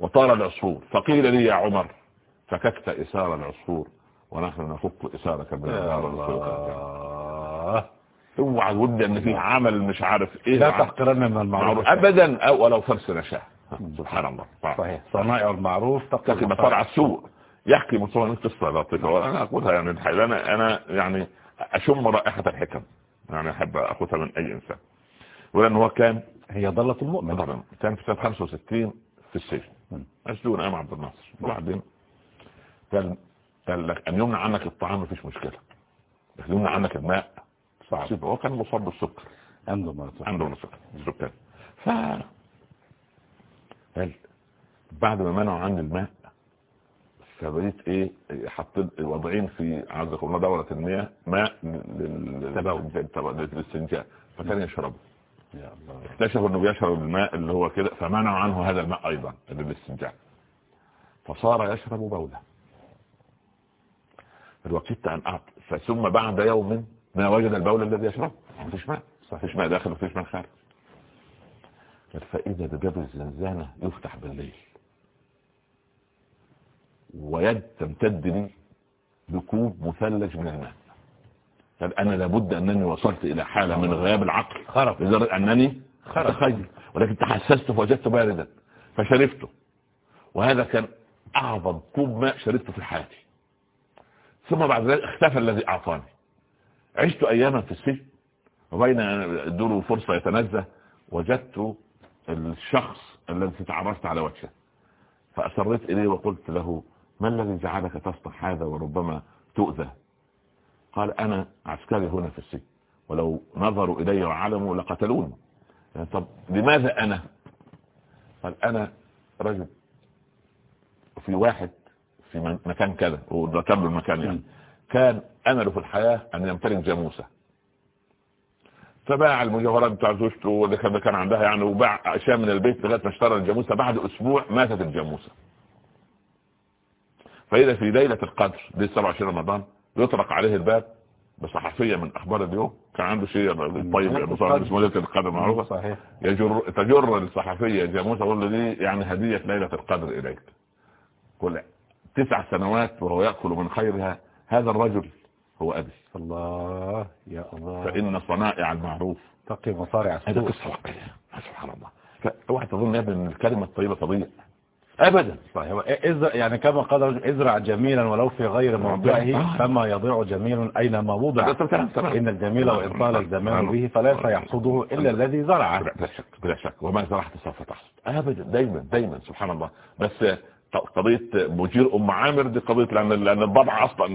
Speaker 3: وطار العصفور. فقيل لي يا عمر فككت إسار العصفور ونحن نفك إسارك من
Speaker 2: الله.
Speaker 3: اوعى ودي إن في عمل مش عارف إيه.
Speaker 2: لا تحقرن من المعروف.
Speaker 3: ابدا أو ولو فرس نشاه سبحان الله.
Speaker 2: صحيح. صنائع المعروف
Speaker 3: تقي مصارع السوء. يحكي مصطفى قصة لطيفة وأنا أقولها يعني أنا أنا يعني أشم رائحة الحكم. يعني أحب أخذها من أي إنسان. ولأن هو كان
Speaker 2: هي ضلة المؤمن.
Speaker 3: طبعا كان في سنة 65 في السجن. مسجون أيام عبد الناصر. وبعدين قال قال لك أن يمنع عنك الطعام مفيش مشكلة. بس يمنع عنك الماء. صعب. هو كان مصاب بالسكر.
Speaker 2: عنده مرض.
Speaker 3: عنده مرض. السكر ف قال بعد ما منعوا عني الماء فبقيت إيه حطيت واضعين في عزكم الله دورة المياه ماء للاستنجاء. فكان يشربه. اكتشفوا إنه بيشرب الماء اللي هو كده فمنعوا عنه هذا الماء أيضا للاستنجاء. فصار يشرب بوله. فوكدت أن اعطي فثم بعد يوم ما وجد البول الذي يشربه. مفيش ماء. مفيش ماء داخل ومفيش ماء خارج. فإذا بباب الزنزانة يفتح بالليل. ويد تمتد لي بكوب مثلج من الماء. قال أنا لابد أنني وصلت إلى حالة من غياب العقل.
Speaker 2: خرف
Speaker 3: لدرجة أنني خرج ولكن تحسست فوجدته باردا فشربته. وهذا كان أعظم كوب ماء شربته في حياتي. ثم بعد ذلك اختفى الذي أعطاني. عشت أياما في السجن. وبين ادوله فرصة يتنزه وجدت الشخص الذي تعرفت على وجهه. فأسرت إليه وقلت له ما الذي جعلك تصنع هذا وربما تؤذى؟ قال أنا عسكري هنا في السجن ولو نظروا إلي وعلموا لقتلوني. يعني طب لماذا أنا؟ قال أنا رجل في واحد في مكان كذا وذكر له المكان يعني. كان أمله في الحياة أن يمتلك جاموسة. فباع المجوهرات بتاع زوجته واللي كان عندها يعني وباع أشياء من البيت لغاية ما اشترى الجاموسة. بعد أسبوع ماتت الجاموسة. فإذا في ليلة القدر دي 27 رمضان يطرق عليه الباب بصحفية من أخبار اليوم كان عنده شيء طيب اسمه ليلة القدر معروفة.
Speaker 2: صحيح.
Speaker 3: يجر تجر الصحفية جاموسه تقول دي يعني هدية ليلة القدر إليك. كل تسع سنوات وهو يأكل من خيرها هذا الرجل هو أبي.
Speaker 2: الله يا الله.
Speaker 3: فإن صنائع المعروف.
Speaker 2: تقي مصارع
Speaker 3: هذا قصة واقعية. سبحان الله. فاوعى تظن يا ابني إن الكلمة الطيبة تضيع. ابدا.
Speaker 2: صحيح. يعني كما قال ازرع جميلا ولو في غير موضعه كما يضيع جميل أينما وضع. إن الجميل وان طال الزمان به فليس يحصده إلا الذي زرعه.
Speaker 3: بلا شك بلا شك. وما زرعت سوف تحصد. ابدا. دايما دايما. سبحان الله. بس قضية مدير أم عامر دي قضية لأن لأن الضبع أصلا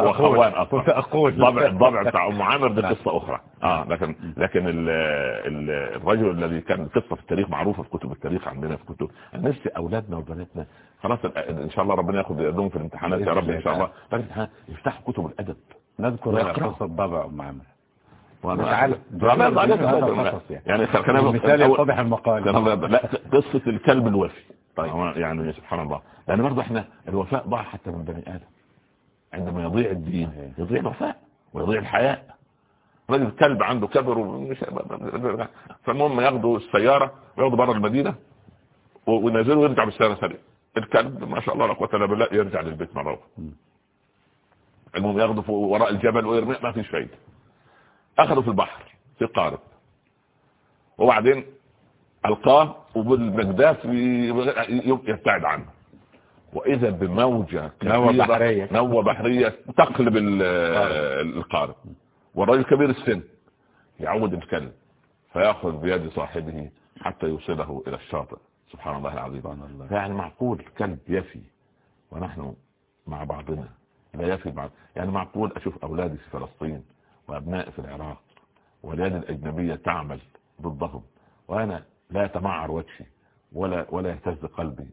Speaker 2: هو خوان
Speaker 3: أصلا. الضبع الضبع بتاع أم عامر دي قصة أخرى. آه لكن لكن ال ال الرجل الذي كان قصة في التاريخ معروفة في كتب التاريخ عندنا في كتب نفسي أولادنا وبناتنا خلاص إن شاء الله ربنا ياخد يدهم في الامتحانات يا رب إن شاء الله. يفتحوا كتب الأدب.
Speaker 2: نذكر قصة ضبع أم عامر.
Speaker 3: يعني
Speaker 2: كان مثال يتضح المقال.
Speaker 3: لا قصة الكلب الوفي. طيب. يعني سبحان الله. لأن برضه إحنا الوفاء ضاع حتى من بني آدم. عندما يضيع الدين يضيع الوفاء ويضيع الحياء رجل كلب عنده كبر فالمهم ياخدوا السيارة وياخدوا بره المدينة وينزلوا ويرجع بالسيارة سريع الكلب ما شاء الله لا قوة إلا بالله يرجع للبيت مرة المهم ياخدوا وراء الجبل ويرمي ما فيش فايدة أخذوا في البحر في قارب وبعدين ألقاه وبالمجداف يبتعد عنه. وإذا بموجة
Speaker 2: نوة بحرية.
Speaker 3: نوة بحرية تقلب القارب. والرجل كبير السن. يعود الكلب فيأخذ بيد صاحبه حتى يوصله إلى الشاطئ. سبحان الله العظيم. يعني معقول كلب يفي ونحن مع بعضنا. لا يفي بعض. يعني معقول أشوف أولادي في فلسطين وأبنائي في العراق واليد الأجنبية تعمل ضدهم وأنا لا يتمعر وجهي ولا ولا يهتز قلبي.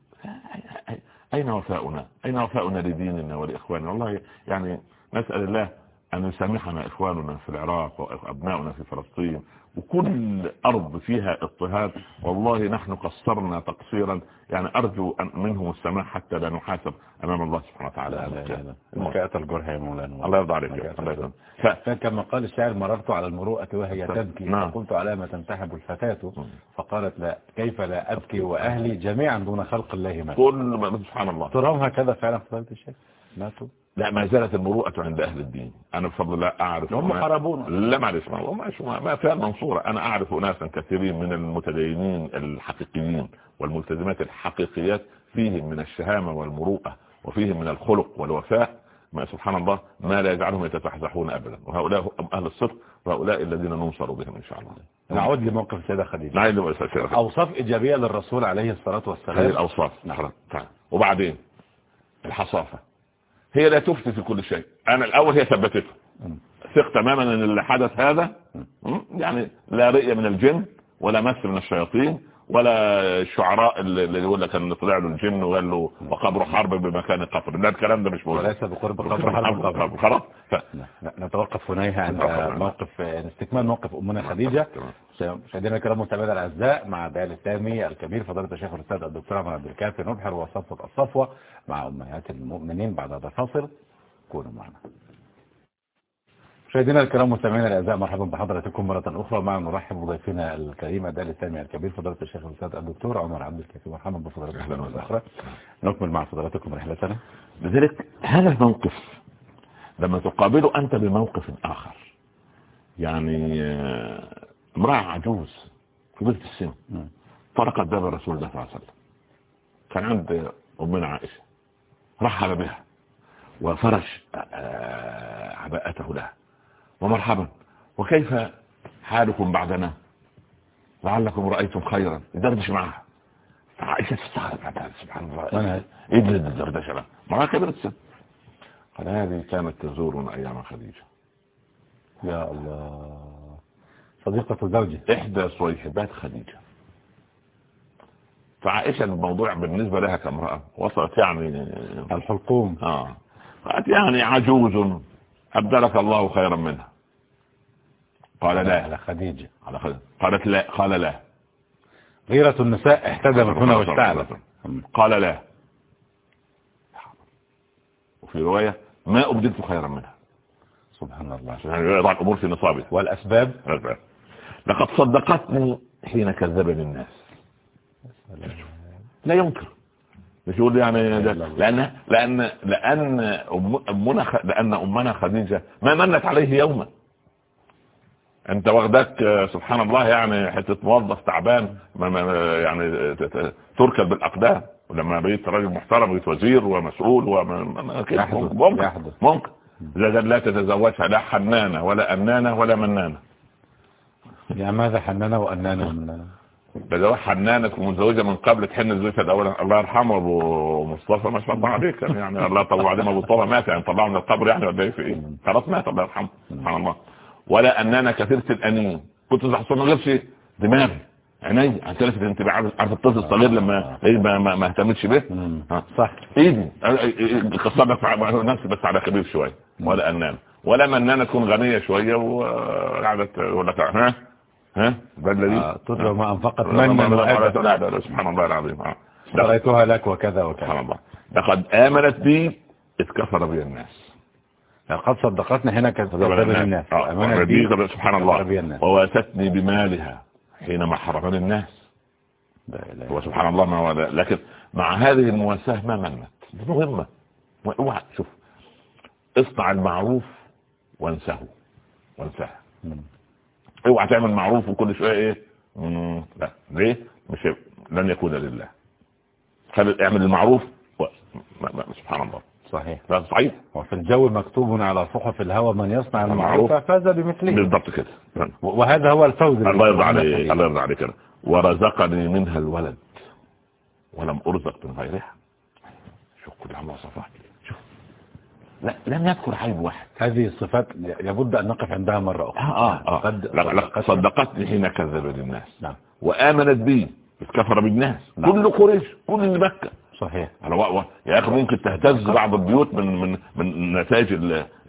Speaker 3: أين وفاؤنا؟ أين وفاؤنا لديننا ولإخواننا؟ والله يعني نسأل الله أن يسامحنا إخواننا في العراق وأبناؤنا في فلسطين وكل أرض فيها اضطهاد والله نحن قصرنا تقصيرا. يعني أرجو أن منهم السماح حتى لا نحاسب أمام الله سبحانه وتعالى.
Speaker 2: مكاءة الجرح يا مولانا.
Speaker 3: الله يرضى عليك.
Speaker 2: فكما قال الشاعر مررت على المروءة وهي تبكي. نعم. فقلت على ما تنتحب الفتاة. فقالت لا كيف لا أبكي وأهلي جميعا دون خلق الله ما
Speaker 3: كل ما سبحان الله.
Speaker 2: ترام هكذا فعلا؟ فضلت الشيخ ماتوا
Speaker 3: لا ما زالت المروءة عند أهل الدين. أنا بفضل الله أعرف
Speaker 2: هم حاربون
Speaker 3: لا معلش ما ما ما فيها المنصورة أنا أعرف أناسا كثيرين من المتدينين الحقيقيين والملتزمات الحقيقيات فيهم من الشهامة والمروءة وفيهم من الخلق والوفاء. ما سبحان الله ما لا يجعلهم يتزحزحون أبدا. وهؤلاء هم أهل الصدق وهؤلاء الذين ننصر بهم إن شاء الله.
Speaker 2: نعود لموقف السيدة خديجة.
Speaker 3: نعود لموقف
Speaker 2: أوصاف إيجابية للرسول عليه الصلاة والسلام.
Speaker 3: هذه الأوصاف. نعم. وبعدين؟ الحصافة. هي لا تفتي في كل شيء. أنا الأول هي ثبتته. ثق تماما إن اللي حدث هذا يعني لا رئية من الجن ولا مس من الشياطين. ولا الشعراء اللي يقول لك إن طلع له الجن وقال له وقبر حرب بمكان القبر. ده الكلام ده مش
Speaker 2: موجود. وليس بقرب قبر حرب
Speaker 3: خلاص.
Speaker 2: نتوقف هنا عند موقف استكمال موقف أمنا خديجة. مشاهدينا الكرام متابعينا الأعزاء مع بيان التامي الكبير فضيلة الشيخ الأستاذ الدكتور عمر عبد الكافي نبحر وصفه الصفوة مع أمهات المؤمنين بعد هذا الفاصل كونوا معنا. مشاهدينا الكرام مستمعينا الأعزاء مرحبا بحضراتكم مرة أخرى. مع نرحب بضيفنا الكريم الدال السامي الكبير فضيلة الشيخ الأستاذ الدكتور عمر عبد الكافي مرحبا بفضلاتكم مره أخرى نكمل مع فضلاتكم رحلتنا
Speaker 3: لذلك هذا الموقف لما تقابله أنت بموقف آخر يعني امرأة عجوز كبيره السن طرقت باب رسول الله صلى الله عليه وسلم. كان عند أمنا عائشة رحب بها وفرش عباءته لها. ومرحبا. وكيف حالكم بعدنا؟ لعلكم رأيتم خيرا. دردش معها. عائشة تستغرب سبحان الله. اجلد الدردشة لها معها كبيرة السن. قال هذه كانت تزورنا أيام خديجة.
Speaker 2: يا الله. صديقة زوجي
Speaker 3: إحدى صيحبات خديجة. فعائشة الموضوع بالنسبة لها كامرأة وصلت يعني
Speaker 2: الحلقوم.
Speaker 3: آه. قالت يعني عجوز. أبدلك الله خيرا منها. قال لا.
Speaker 2: على خديجة.
Speaker 3: على خديجة قالت لا. قال لا.
Speaker 2: غيرة النساء احتدمت هنا واشتعلت.
Speaker 3: قال لا. وفي رواية ما أبدلت خيرا منها.
Speaker 2: سبحان الله.
Speaker 3: يعني يضع الأمور في نصابه.
Speaker 2: والأسباب؟
Speaker 3: لقد صدقتني حين كذبني الناس لا ينكر. مش يقول يعني لأن لأن لأن أمنا لأن أمنا خديجة ما منت عليه يوما. أنت واخدك سبحان الله يعني حتة موظف تعبان يعني تركب بالأقدام. ولما بقيت راجل محترم بقيت وزير ومسؤول ممكن ممكن. إذا لا تتزوجها لا حنانة ولا أنانة ولا منانة.
Speaker 2: يعني ماذا حنانة وأنانة
Speaker 3: ده حنانك ومتزوجة من قبل تحن زوجها الأول الله يرحمه أبو مصطفى ما شاء الله عليك. يعني الله طب وبعدين أبو مصطفى مات يعني طلعه من القبر يعني ولا إيه؟ في إيه؟ خلاص مات الله يرحمه. سبحان الله. ولا اننا كثيره الأنين. كنت تحصل من غير شيء. دماغي. عيني. هتلفت انتباه. عارف الطفل الصغير لما إيه؟ ما, ما, ما اهتمتش به؟
Speaker 2: صح.
Speaker 3: إيدي. قصدك نفسي بس على كبير شوية. ولا انان ولا منانه تكون غنية شوية وقعدت يقول لك ها؟ ها؟
Speaker 2: الذي آه تطلع ما انفقت منا
Speaker 3: لا لا سبحان الله العظيم.
Speaker 2: اشتريتها لك وكذا وكذا.
Speaker 3: سبحان الله. لقد آمنت بي إذ كفر بي الناس.
Speaker 2: لقد صدقتنا حين كذب الناس.
Speaker 3: آمنت بي سبحان الله. وواتتني بمالها حينما حرمني الناس. هو سبحان الله ما هو لكن مع هذه المواساة ما منت؟ مهمة. اوعى شوف. اصنع المعروف وانسه وانساه. اوعى تعمل معروف وكل شوية إيه لا. ليه؟ مش لن يكون لله. خلي اعمل المعروف و... ما... ما... سبحان الله.
Speaker 2: صحيح.
Speaker 3: لا صحيح.
Speaker 2: وفي الجو مكتوب على صحف الهوى من يصنع المعروف. فاز بمثله.
Speaker 3: بالضبط كده.
Speaker 2: وهذا هو الفوز
Speaker 3: الله يرضى عليك الله يرضى عليك ورزقني منها الولد. ولم أرزق من غيرها. شوف كلها مواصفات شوف لا لم يذكر عيب واحد.
Speaker 2: هذه الصفات لابد أن نقف عندها مرة أخرى.
Speaker 3: آه آه قد صدقتني حين كذب الناس. نعم. وآمنت بي كفر بالناس. نعم. كل قريش كل مكة.
Speaker 2: صحيح.
Speaker 3: يا أخي ممكن تهتز بعض البيوت من من من نتائج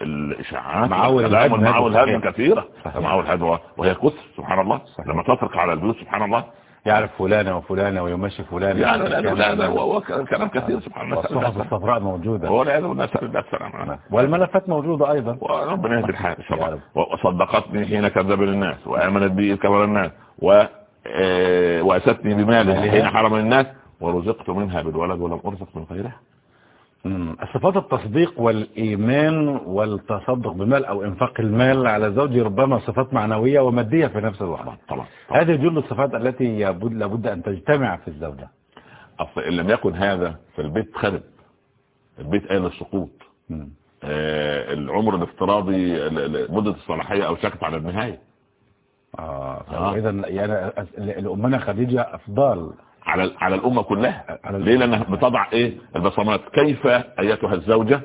Speaker 3: الإشاعات.
Speaker 2: معاول
Speaker 3: الهدم معاول الهدم كثيرة. معاول الهدم وهي كثر سبحان الله. صحيح. لما تطرق على البيوت سبحان الله.
Speaker 2: يعرف فلانة وفلانة ويمشي فلانة
Speaker 3: يعني لا لا لا هو كلام كثير سبحان الله
Speaker 2: والصحف الصفراء موجودة.
Speaker 3: هو لا نسأل الله السلامة
Speaker 2: والملفات موجودة أيضا.
Speaker 3: وربنا يهدي الحال إن شاء الله. وصدقتني حين كذب الناس وآمنت بي كبر الناس و وأتتني بماله حين حرم الناس ورزقت منها بالولد ولم أرزق من غيرها.
Speaker 2: صفات التصديق والإيمان والتصدق بمال أو إنفاق المال على زوجي ربما صفات معنوية ومادية في نفس الوقت
Speaker 3: طبعا طبعا.
Speaker 2: هذه جل الصفات التي لابد أن تجتمع في الزوجة
Speaker 3: اصل إن لم يكن هذا فالبيت خرب البيت قايل السقوط. آه العمر الافتراضي ال- ال- مدة الصلاحية أو شكت على النهاية
Speaker 2: آه.
Speaker 3: آه.
Speaker 2: إذا يعني الأمنا خديجة أفضل
Speaker 3: على على الأمة كلها. ليه؟ لأنها بتضع إيه؟ البصمات. كيف أيتها الزوجة؟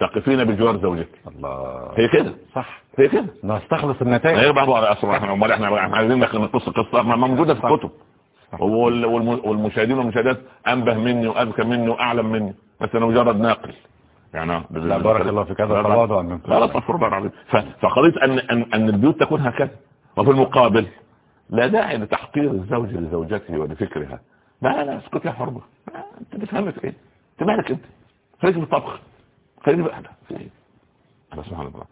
Speaker 3: تقفين بجوار زوجك.
Speaker 2: الله.
Speaker 3: هي كده.
Speaker 2: صح.
Speaker 3: هي كده.
Speaker 2: نستخلص النتائج.
Speaker 3: غير بعض على أصلا إحنا أمال إحنا عايزين نقص قصه ما موجودة في الكتب. وال- والم- والمشاهدين والمشاهدات أنبه مني وأذكى مني وأعلم مني. بس أنا مجرد ناقل. يعني
Speaker 2: لا بارك الله فيك. هذا تواضع منكم
Speaker 3: لا استغفر الله العظيم. فقضيه ان ان أن البيوت تكون هكذا. وفي المقابل لا داعي لتحقير الزوج لزوجته ولفكرها. لا لا اسكت يا حرمه ما- انت بتفهمي في إيه؟ انت مالك انت؟ خليك في الطبخ. خليك بقى. في إيه؟ أنا سبحان الله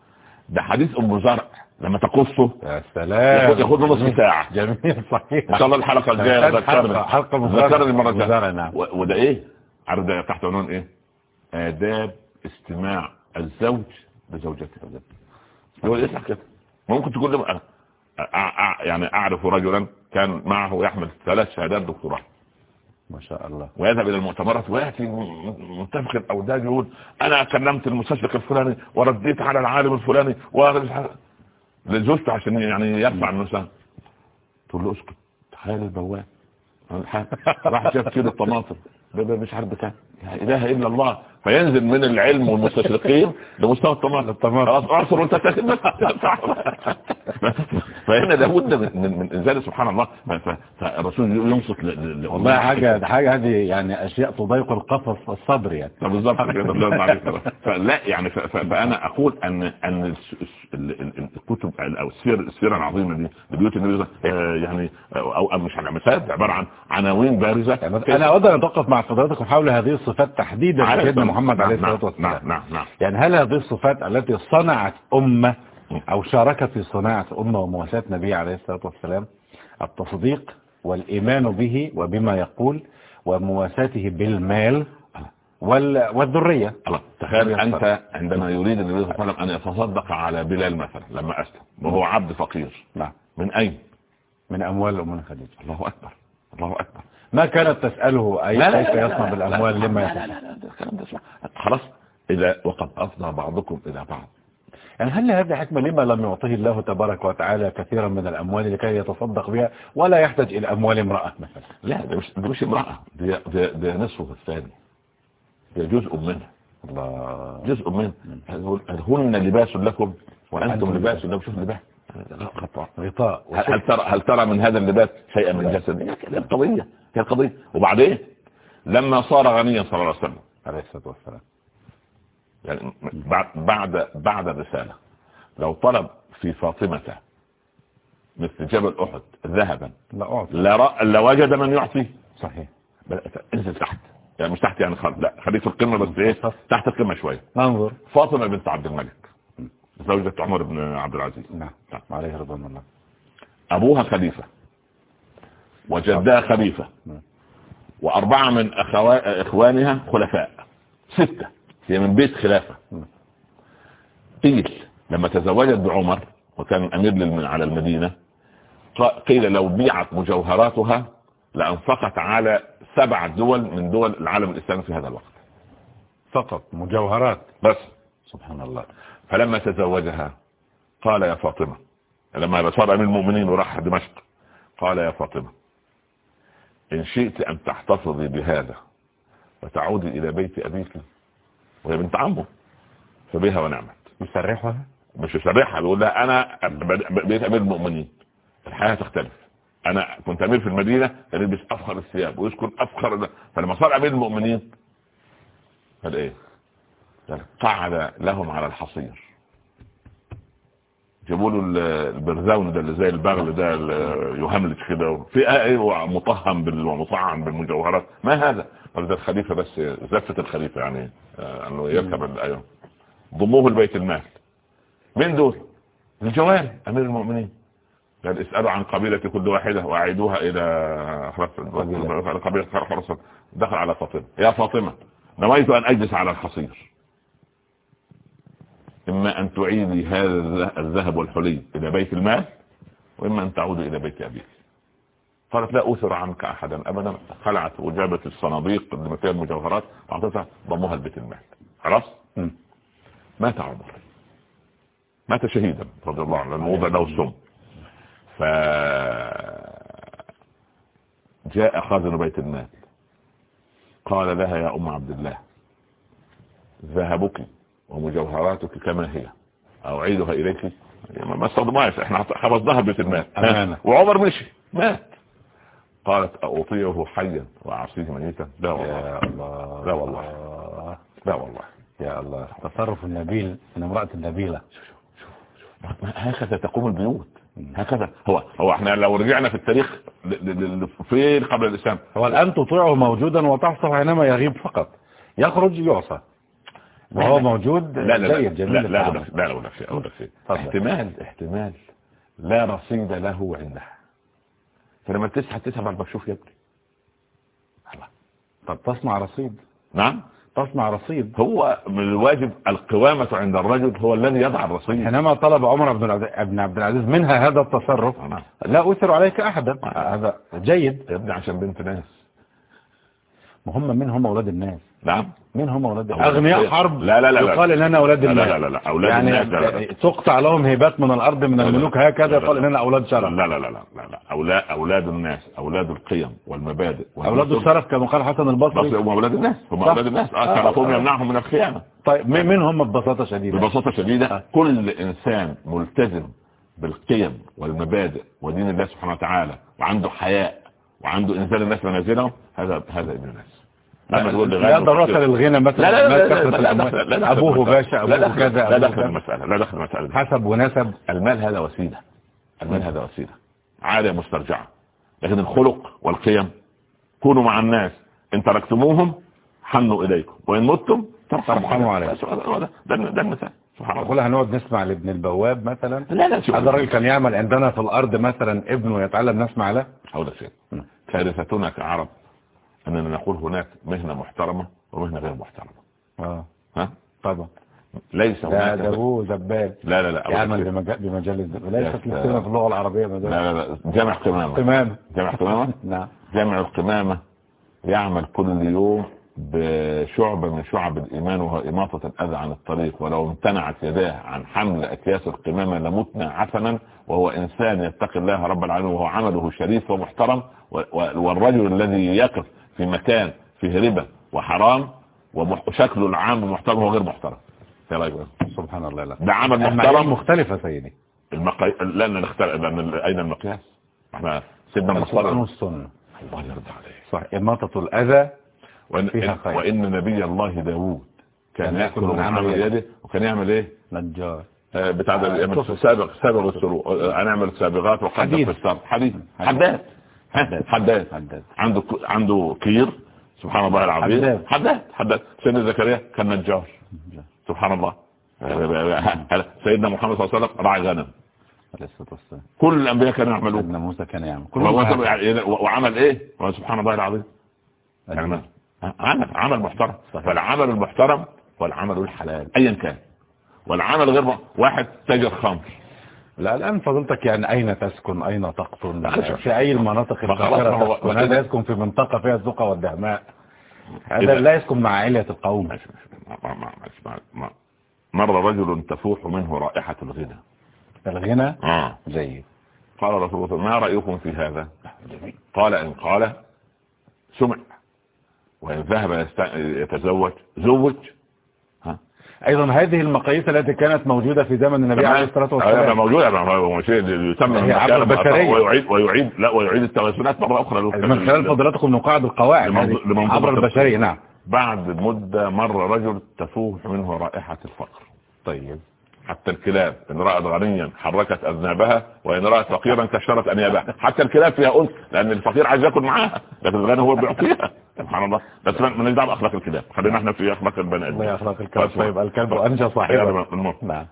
Speaker 3: ده حديث أم زرع. لما تقصه
Speaker 2: يا سلام.
Speaker 3: ياخد- له نص ساعة.
Speaker 2: جميل صحيح.
Speaker 3: إن شاء الله الحلقة الجاية
Speaker 2: حلقة مزارع.
Speaker 3: ذكرني المرة
Speaker 2: مزارع،
Speaker 3: الجاية.
Speaker 2: نعم.
Speaker 3: وده إيه؟ عارف ده تحت عنوان إيه؟ آداب استماع الزوج لزوجته هو يسمع كده؟ ممكن تقول له يعني أعرف رجلا كان معه يحمل ثلاث شهادات دكتوراه.
Speaker 2: ما شاء الله.
Speaker 3: ويذهب إلى المؤتمرات ويأتي م- منتفخ الأوداج يقول أنا كلمت المستشرق الفلاني ورديت على العالم الفلاني لزوجته عشان يعني يرفع النساء تقول له اسكت. تخيل البواب راح شاف كيلو الطماطم. مش عارف بكام لا إله إلا الله. فينزل من العلم والمستشرقين لمستوى الطماطم
Speaker 2: الطماطم.
Speaker 3: خلاص اعصر وانت تاكل. فهنا لابد من من, من إنزال سبحان الله. فالرسول ينصت ل- ل- ل-
Speaker 2: والله حاجة ده حاجة هذه يعني أشياء تضيق القفص الصبر يعني.
Speaker 3: طب بالظبط. فلا يعني فأنا أقول ان أن الكتب أو السير السيرة العظيمة دي لبيوت النبي صلى الله عليه وسلم، آه، يعني أو أو مش على مساد عبارة عن عناوين بارزة.
Speaker 2: يعني أنا أود أن أتوقف مع حضرتكم حول هذه الصفات تحديدا محمد عليه
Speaker 3: نعم،
Speaker 2: الصلاة
Speaker 3: نعم
Speaker 2: والسلام.
Speaker 3: نعم نعم
Speaker 2: يعني هل هذه الصفات التي صنعت أمة أو شاركت في صناعة أمة ومواساة نبي عليه الصلاة والسلام التصديق والإيمان به وبما يقول ومواساته بالمال وال... والذرية؟
Speaker 3: تخيل أنت عندما يريد النبي صلى الله عليه وسلم أن يتصدق على بلال مثلا لما أسلم وهو عبد فقير
Speaker 2: نعم.
Speaker 3: من أين؟
Speaker 2: من أموال أمنا خديجة
Speaker 3: الله أكبر الله أكبر.
Speaker 2: ما كانت تسأله أي كيف يصنع بالأموال لما يصنع.
Speaker 3: خلاص إذا وقد أفضى بعضكم إلى بعض.
Speaker 2: يعني هل هذه حكمة لما لم يعطيه الله تبارك وتعالى كثيرا من الأموال لكي يتصدق بها ولا يحتاج إلى أموال امرأة مثلا؟
Speaker 3: لا ده مش ده مش امرأة ده ده, ده نصفه الثاني. ده جزء منها
Speaker 2: الله.
Speaker 3: جزء منها هن لباس لكم؟ وأنتم لباس لكم؟ شوف اللباس خطأ.
Speaker 2: غطاء.
Speaker 3: هل, ترى هل ترى من هذا اللباس شيئا من جسد هي القضية هي القضية. وبعدين؟ لما صار غنيا صلى الله عليه وسلم.
Speaker 2: عليه الصلاة والسلام.
Speaker 3: يعني بعد بعد بعد الرسالة لو طلب في فاطمة مثل جبل أحد ذهبا
Speaker 2: لا أعطي.
Speaker 3: لرأ- لوجد من يعطيه
Speaker 2: صحيح.
Speaker 3: انزل تحت. يعني مش تحت يعني خالص لا. خليك في القمة بس إيه تحت القمة شوية.
Speaker 2: انظر.
Speaker 3: فاطمة بنت عبد الملك. زوجة عمر بن عبد العزيز.
Speaker 2: نعم. عليه رضوان الله.
Speaker 3: أبوها خليفة. وجدها خليفة.
Speaker 2: نعم.
Speaker 3: وأربعة من أخوا... إخوانها خلفاء. ستة. هي من بيت خلافة.
Speaker 2: نعم.
Speaker 3: قيل لما تزوجت بعمر وكان امير للم... على المدينة قيل لو بيعت مجوهراتها لأنفقت على سبع دول من دول العالم الإسلامي في هذا الوقت.
Speaker 2: فقط مجوهرات.
Speaker 3: بس.
Speaker 2: سبحان الله.
Speaker 3: فلما تزوجها قال يا فاطمة لما صار أمير المؤمنين وراح دمشق قال يا فاطمة إن شئت أن تحتفظي بهذا وتعودي إلى بيت أبيك وهي بنت عمه فبها ونعمت.
Speaker 2: يسرحها؟
Speaker 3: مش يسرحها بيقول لها أنا ب- بقيت أمير المؤمنين. الحياة تختلف. أنا كنت أمير في المدينة يلبس أفخر الثياب ويسكن أفخر ده. فلما صار أمير المؤمنين قال إيه؟ قال قعد لهم على الحصير. جابوا له ال- البرزاون ده اللي زي البغل ده اللي يهملج كده في إيه مطهم ومطعم بالمجوهرات. ما هذا؟ قال ده الخليفة بس زفة الخليفة يعني آه، أنه يركب الأيام ضموه لبيت المال. مين دول؟ الجواري أمير المؤمنين. قال اسألوا عن قبيلة كل واحدة وأعيدوها إلى قبيلة. خلاص دخل على فاطمة. يا فاطمة نويت أن أجلس على الحصير. إما أن تعيدي هذا الذهب والحلي إلى بيت المال وإما أن تعود إلى بيت أبيك. قالت لا أثر عنك أحدا أبدا. خلعت وجابت الصناديق اللي فيها المجوهرات وأعطتها ضموها لبيت المال. خلاص؟ مات عمر. مات شهيدا رضي الله عنه وضع له السم. ف جاء خازن بيت المال. قال لها يا أم عبد الله ذهبك ومجوهراتك كما هي. أعيدها إليك. ما استخدمهاش إحنا حفظناها بيت المال وعمر مشي. مات. قالت أطيعه حيا وأعصيه ميتا. لا والله. لا والله. لا والله.
Speaker 2: يا الله. تصرف النبيل من امرأة النبيلة.
Speaker 3: هكذا تقوم البيوت هكذا. هو هو إحنا لو رجعنا في التاريخ فين قبل الإسلام؟
Speaker 2: هو الآن تطيعه موجودا وتحصل حينما يغيب فقط. يخرج يعصى. وهو موجود
Speaker 3: لا لا
Speaker 2: جيد جميل
Speaker 3: لا لا لا لا لا احتمال. احتمال. لا رصيد له عندها. فلما تسحب تسحب على المكشوف يبكي.
Speaker 2: طب تصنع رصيد.
Speaker 3: نعم.
Speaker 2: تصنع رصيد.
Speaker 3: هو من الواجب القوامة عند الرجل هو الذي يضع الرصيد.
Speaker 2: حينما طلب عمر بن عبد العزيز منها هذا التصرف
Speaker 3: نعم.
Speaker 2: لا أثر عليك أحدا. هذا جيد.
Speaker 3: يا ابني عشان بنت ناس.
Speaker 2: مهم من هم أولاد الناس.
Speaker 3: نعم.
Speaker 2: من هم أغنياء
Speaker 3: الناس.
Speaker 2: حرب
Speaker 3: لا لا لا.
Speaker 2: يقال إننا أولاد
Speaker 3: لا
Speaker 2: الناس
Speaker 3: لا لا لا أولاد
Speaker 2: يعني
Speaker 3: الناس لا لا لا.
Speaker 2: تقطع لهم هبات من الأرض من
Speaker 3: لا لا.
Speaker 2: الملوك هكذا يقال
Speaker 3: لا.
Speaker 2: إننا أولاد شرف
Speaker 3: لا لا لا لا لا لا أولاد أولاد الناس أولاد القيم والمبادئ
Speaker 2: أولاد الشرف كما قال حسن البصري
Speaker 3: هم أولاد الناس هم
Speaker 2: صح.
Speaker 3: أولاد الناس
Speaker 2: آه.
Speaker 3: آه شرفهم يمنعهم من الخيانة
Speaker 2: طيب من هم ببساطة شديدة
Speaker 3: ببساطة شديدة كل إنسان ملتزم بالقيم والمبادئ ودين الله سبحانه وتعالى وعنده حياء وعنده إنزال الناس منازلهم هذا هذا ابن الناس
Speaker 2: لا ضرورة
Speaker 3: وفقير.
Speaker 2: للغنى مثلا
Speaker 3: لا لا لا لا لا لا لا
Speaker 2: أبوه. باشا
Speaker 3: لا
Speaker 2: أبوه كذا
Speaker 3: لا دخل. المسألة لا دخل المسألة
Speaker 2: حسب ونسب
Speaker 3: المال هذا وسيلة المال هذا وسيلة عادة مسترجعة لكن الخلق والقيم كونوا مع الناس ان تركتموهم حنوا اليكم وان متم
Speaker 2: ترحموا عليكم.
Speaker 3: ده المثال سبحان الله
Speaker 2: أقول هنقعد نسمع لابن البواب مثلا
Speaker 3: لا لا
Speaker 2: هذا الراجل كان يعمل عندنا في الأرض مثلا ابنه يتعلم نسمع له
Speaker 3: شيء
Speaker 2: م.
Speaker 3: كارثتنا كعرب أننا نقول هناك مهنة محترمة ومهنة غير محترمة.
Speaker 2: آه.
Speaker 3: ها؟
Speaker 2: طبعا.
Speaker 3: ليس
Speaker 2: لا
Speaker 3: هناك
Speaker 2: ده أبوه زبال.
Speaker 3: لا لا لا.
Speaker 2: يعمل. بمجال بمجال الزبال ليست. للكلمة في اللغة العربية مجال
Speaker 3: لا لا لا. جامع قمامة
Speaker 2: تمام
Speaker 3: جامع قمامة
Speaker 2: نعم.
Speaker 3: جامع القمامة يعمل كل يوم بشعبة من شعب الإيمان وهو إماطة الأذى عن الطريق ولو امتنعت يداه عن حمل أكياس القمامة لمتنا عفنا وهو إنسان يتقي الله رب العالمين وهو عمله شريف ومحترم والرجل الذي يقف في مكان فيه ربا وحرام وشكله العام محترم وهو غير محترم. إيه؟
Speaker 2: سبحان الله لا.
Speaker 3: ده عمل محترم.
Speaker 2: مختلفة سيدي.
Speaker 3: المقي... لن نختلف لأن أين المقياس؟ إحنا سيدنا
Speaker 2: والسنة.
Speaker 3: الله يرضى عليه
Speaker 2: صح إماطة الأذى
Speaker 3: وإن,
Speaker 2: فيها خير.
Speaker 3: وإن نبي الله داود كان يأكل من
Speaker 2: من
Speaker 3: عمل يده وكان يعمل إيه؟
Speaker 2: نجار.
Speaker 3: آه، بتاع ده
Speaker 2: آه،.
Speaker 3: سابق سابق السروق آه، هنعمل سابغات وقدم. في السرد حديد
Speaker 2: حداد.
Speaker 3: حداد حداد
Speaker 2: حداد.
Speaker 3: عنده عنده كير سبحان الله العظيم.
Speaker 2: حداد.
Speaker 3: حداد سيدنا زكريا كان نجار. سبحان الله. سيدنا محمد صلى الله عليه وسلم راعي غنم. كل الأنبياء كانوا يعملون.
Speaker 2: سيدنا موسى كان يعمل. هكذا.
Speaker 3: يعني- وعمل إيه؟ سبحان الله العظيم. يعني عمل عمل محترم. فالعمل المحترم والعمل الحلال ايا كان. والعمل غير واحد تاجر خمر.
Speaker 2: لا الآن فضلتك يعني أين تسكن؟ أين تقطن. في أي المناطق تسكن؟ هذا يسكن في منطقة فيها الزقة والدهماء هذا لا يسكن مع علية القوم.
Speaker 3: مر رجل تفوح منه رائحة الغنى.
Speaker 2: الغنى؟
Speaker 3: آه.
Speaker 2: جيد.
Speaker 3: قال رسول الله ما رأيكم في هذا؟ قال إن قال سمع. وإن ذهب يتزوج زوج.
Speaker 2: أيضا هذه المقاييس التي كانت موجودة في زمن النبي عليه الصلاة والسلام.
Speaker 3: موجود هذا هو شيء يسمى المكان. ويعيد ويعيد لا ويعيد التوازنات مرة أخرى
Speaker 2: من خلال فضلاتكم نقاعد القواعد
Speaker 3: لمنظومة
Speaker 2: عبر البشرية نعم.
Speaker 3: بعد مدة مر رجل تفوح منه رائحة الفقر.
Speaker 2: طيب.
Speaker 3: حتى الكلاب إن رأت غنيا حركت أذنابها وإن رأت فقيرا كشرت أنيابها. حتى الكلاب فيها أنثى لأن الفقير عايز ياكل معاها لكن الغني هو بيعطيها. سبحان الله. بس ما نجد بأخلاق الكلاب. خلينا إحنا في أخلاق البني
Speaker 2: الله يخلق الكلب. طيب الكلب أنجى صاحبه. نعم.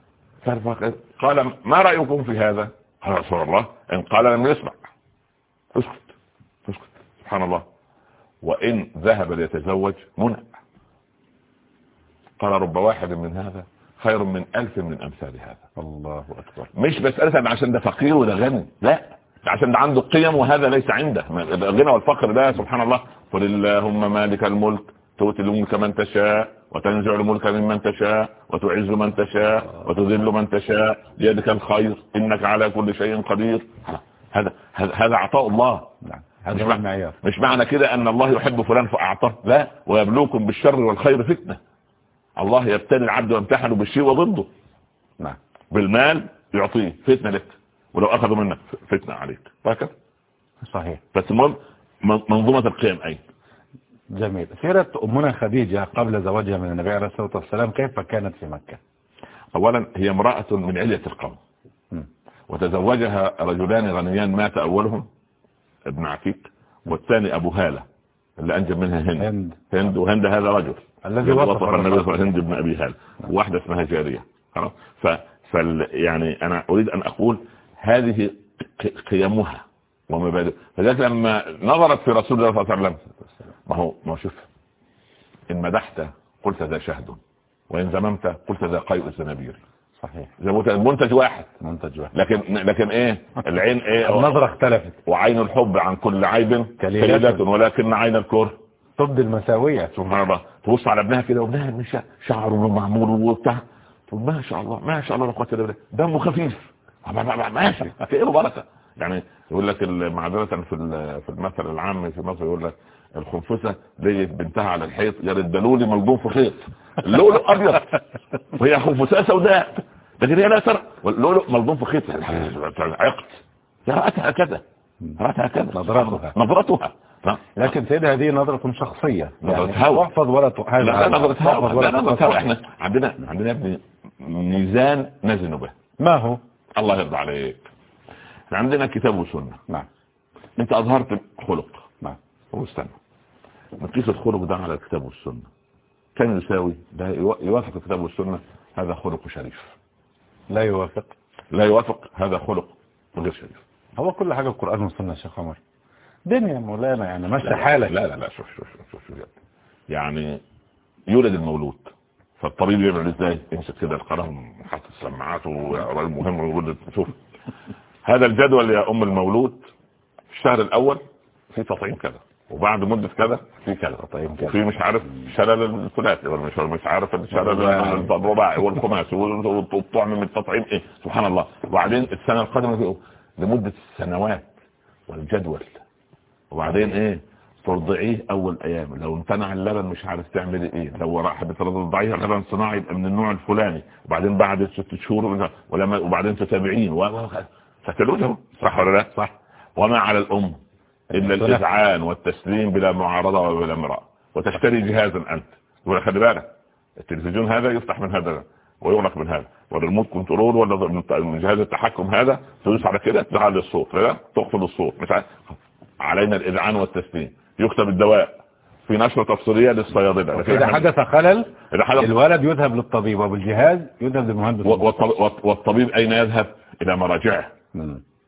Speaker 3: قال ما رأيكم في هذا؟ قال رسول الله إن قال لم يسمع. اسكت. اسكت. سبحان الله. وإن ذهب ليتزوج منع. قال رب واحد من هذا. خير من ألف من أمثال هذا.
Speaker 2: الله أكبر.
Speaker 3: مش مسألة عشان ده فقير وده غني. لا. عشان ده عنده قيم وهذا ليس عنده. الغنى والفقر ده سبحان الله. قل اللهم مالك الملك تؤتي الملك من تشاء وتنزع الملك ممن تشاء وتعز من تشاء وتذل من تشاء. بيدك الخير. إنك على كل شيء قدير. هذا هذا عطاء الله.
Speaker 2: نعم.
Speaker 3: مش
Speaker 2: هذا
Speaker 3: معنى, مش معنى كده أن الله يحب فلان فأعطاه. لا. ويبلوكم بالشر والخير فتنة. الله يبتلي العبد ويمتحنه بالشيء وضده.
Speaker 2: نعم.
Speaker 3: بالمال يعطيه. فتنة لك. ولو اخذوا منك فتنة عليك. وهكذا.
Speaker 2: صحيح.
Speaker 3: بس المهم منظومة القيم اي
Speaker 2: جميل. سيرة أمنا خديجة قبل زواجها من النبي عليه الصلاة والسلام كيف كانت في مكة؟
Speaker 3: اولا هي امرأة من علية القوم. وتزوجها رجلان غنيان مات أولهم ابن عتيق والثاني أبو هالة. اللي أنجب منها هند.
Speaker 2: هند.
Speaker 3: هند وهند هذا رجل.
Speaker 2: الذي وصف
Speaker 3: النبي صلى الله. عليه وسلم هند بن أبي هالة واحدة اسمها جارية. خلاص؟ ف فال يعني أنا أريد أن أقول هذه قيمها ومبادئ فذلك لما نظرت في رسول الله صلى الله عليه وسلم. ما هو ما شوف. إن مدحت قلت ذا شهد وإن ذممت قلت ذا قيء الزنابير.
Speaker 2: صحيح.
Speaker 3: زي ما قلت منتج واحد.
Speaker 2: منتج واحد.
Speaker 3: لكن لكن إيه؟ العين إيه؟
Speaker 2: النظرة اختلفت.
Speaker 3: وعين الحب عن كل عيب
Speaker 2: كليلة.
Speaker 3: ولكن عين الكره.
Speaker 2: تبدي المساوية.
Speaker 3: سبحان الله تبص على ابنها كده وابنها مش شعره ومعمول وبتاع. تقول ما شاء الله ما شاء الله لا قوه الا بالله دمه خفيف. ما- ما- ما- ماشي. في له بركه يعني يقول لك معذره في في المثل العام في مصر يقول لك الخنفسة لقيت بنتها على الحيط يا الدلولي ملضوم في خيط. اللؤلؤ أبيض. وهي خنفساء سوداء لكن هي لا ترى. واللؤلؤ ملضوم في خيط. عقد. رأتها كذا رأتها كذا
Speaker 2: نظرتها.
Speaker 3: نظرتها. ف-
Speaker 2: لكن سيدة هذه نظرة شخصية.
Speaker 3: نظرة
Speaker 2: يعني. تحفظ ولا ت-
Speaker 3: لا نظرة
Speaker 2: تحفظ ولا
Speaker 3: لا نظرة
Speaker 2: تحفظ.
Speaker 3: إحنا عندنا عندنا يا ابني ميزان نزن به.
Speaker 2: ما هو؟
Speaker 3: الله يرضى عليك. إحنا عندنا كتاب وسنة.
Speaker 2: نعم.
Speaker 3: انت أظهرت خلق. هو استنى نقيس الخلق ده على الكتاب والسنة. كم يساوي ده يوا- يوافق الكتاب والسنة هذا خلق شريف.
Speaker 2: لا يوافق.
Speaker 3: لا يوافق هذا خلق غير شريف.
Speaker 2: هو كل حاجة القرآن والسنة يا شيخ عمر. دنيا يا مولانا يعني ماشي حالك.
Speaker 3: لا لا لا شوف شوف شوف شوف, شوف يعني يولد المولود. فالطبيب يعمل إزاي؟ يمسك كده القلم حط السماعات وراجل مهم ويقول شوف. هذا الجدول يا أم المولود. في الشهر الأول في تطعيم كذا. وبعد مدة كذا في كذا.
Speaker 2: كذا.
Speaker 3: وفي مش عارف شلل الثلاثي ولا مش مش عارف الشلل
Speaker 2: الرباعي.
Speaker 3: والخماسي والطعم من التطعيم إيه. سبحان الله. وبعدين السنة القادمة لمدة السنوات والجدول. وبعدين إيه؟ ترضعيه أول أيام. لو امتنع اللبن مش عارف تعمل إيه. لو راح بترضعيه لبن صناعي يبقى من النوع الفلاني. وبعدين بعد ست شهور ولما وبعدين تتابعين و- فتلوزه صح ولا لا؟ صح. وما على الأم. الا
Speaker 2: صح.
Speaker 3: الإذعان والتسليم بلا معارضة وبلا امراه وتشتري جهازا أنت. يقول خلي بالك التلفزيون هذا يفتح من هذا ويغلق من هذا والريموت كنترول ولا من جهاز التحكم هذا تدوس على كده تعلي الصوت لا تخفض الصوت مش عارف. علينا الإذعان والتسليم. يكتب الدواء. في نشرة تفصيلية للصيادلة.
Speaker 2: إذا حدث خلل
Speaker 3: إذا حدث
Speaker 2: الولد يذهب للطبيب وبالجهاز يذهب للمهندس.
Speaker 3: والطبيب أين يذهب؟ إلى مراجعه.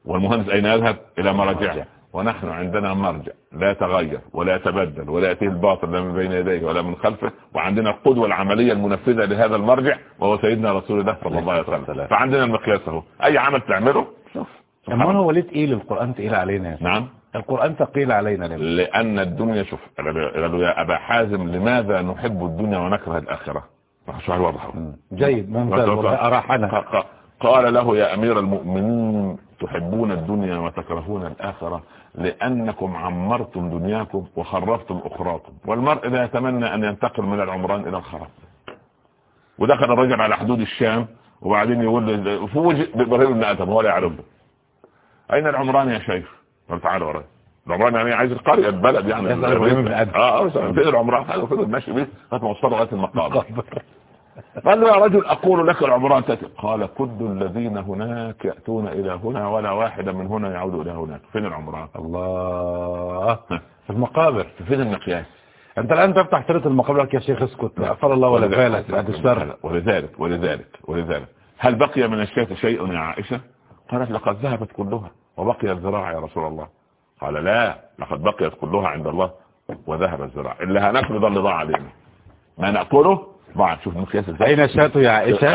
Speaker 3: والمهندس أين يذهب؟ إلى مراجعه. ونحن عندنا مرجع لا يتغير ولا يتبدل ولا يأتيه الباطل لا من بين يديه ولا من خلفه وعندنا القدوة العملية المنفذة لهذا المرجع وهو سيدنا رسول الله صلى الله عليه وسلم. فعندنا المقياس أهو. أي عمل تعمله؟ شوف
Speaker 2: أما هو ليه تقيل القرآن تقيل علينا
Speaker 3: نعم.
Speaker 2: القرآن ثقيل علينا ليه؟
Speaker 3: لأن الدنيا شوف يا أبا حازم لماذا نحب الدنيا ونكره الآخرة؟ سؤال واضح
Speaker 2: مم. جيد ممتاز. أراحنا.
Speaker 3: قال له يا أمير المؤمنين تحبون الدنيا وتكرهون الآخرة لأنكم عمرتم دنياكم وخربتم أخراكم. والمرء لا يتمنى أن ينتقل من العمران إلى الخراب ودخل الرجل على حدود الشام وبعدين يقول فوجئ بإبراهيم بن آدم هو لا يعرفه. أين العمران يا شيخ؟ قال تعالى وراي العمران يعني عايز القرية البلد يعني.
Speaker 2: يسأل إبراهيم بن آدم.
Speaker 3: آه آه فين العمران؟ فضل ماشي بيه لغايه ما وصلوا لغايه المقابر قال يا رجل أقول لك العمران تأتي. قال كل الذين هناك يأتون إلى هنا ولا واحدا من هنا يعود إلى هناك. فين العمران
Speaker 2: الله في المقابر
Speaker 3: فين المقياس.
Speaker 2: أنت الآن تفتح سيرة المقابر لك يا شيخ اسكت. أغفر الله ولا بالك الشر
Speaker 3: ولذلك ولذلك ولذلك. هل بقي من الشاة شيء يا عائشة؟ قالت لقد ذهبت كلها وبقي الزراع يا رسول الله. قال لا لقد بقيت كلها عند الله وذهب اللي هناكله ده اللي ضاع علينا. ما نأكله؟ بعض شوف المقياس
Speaker 2: أين شاة يا عائشة؟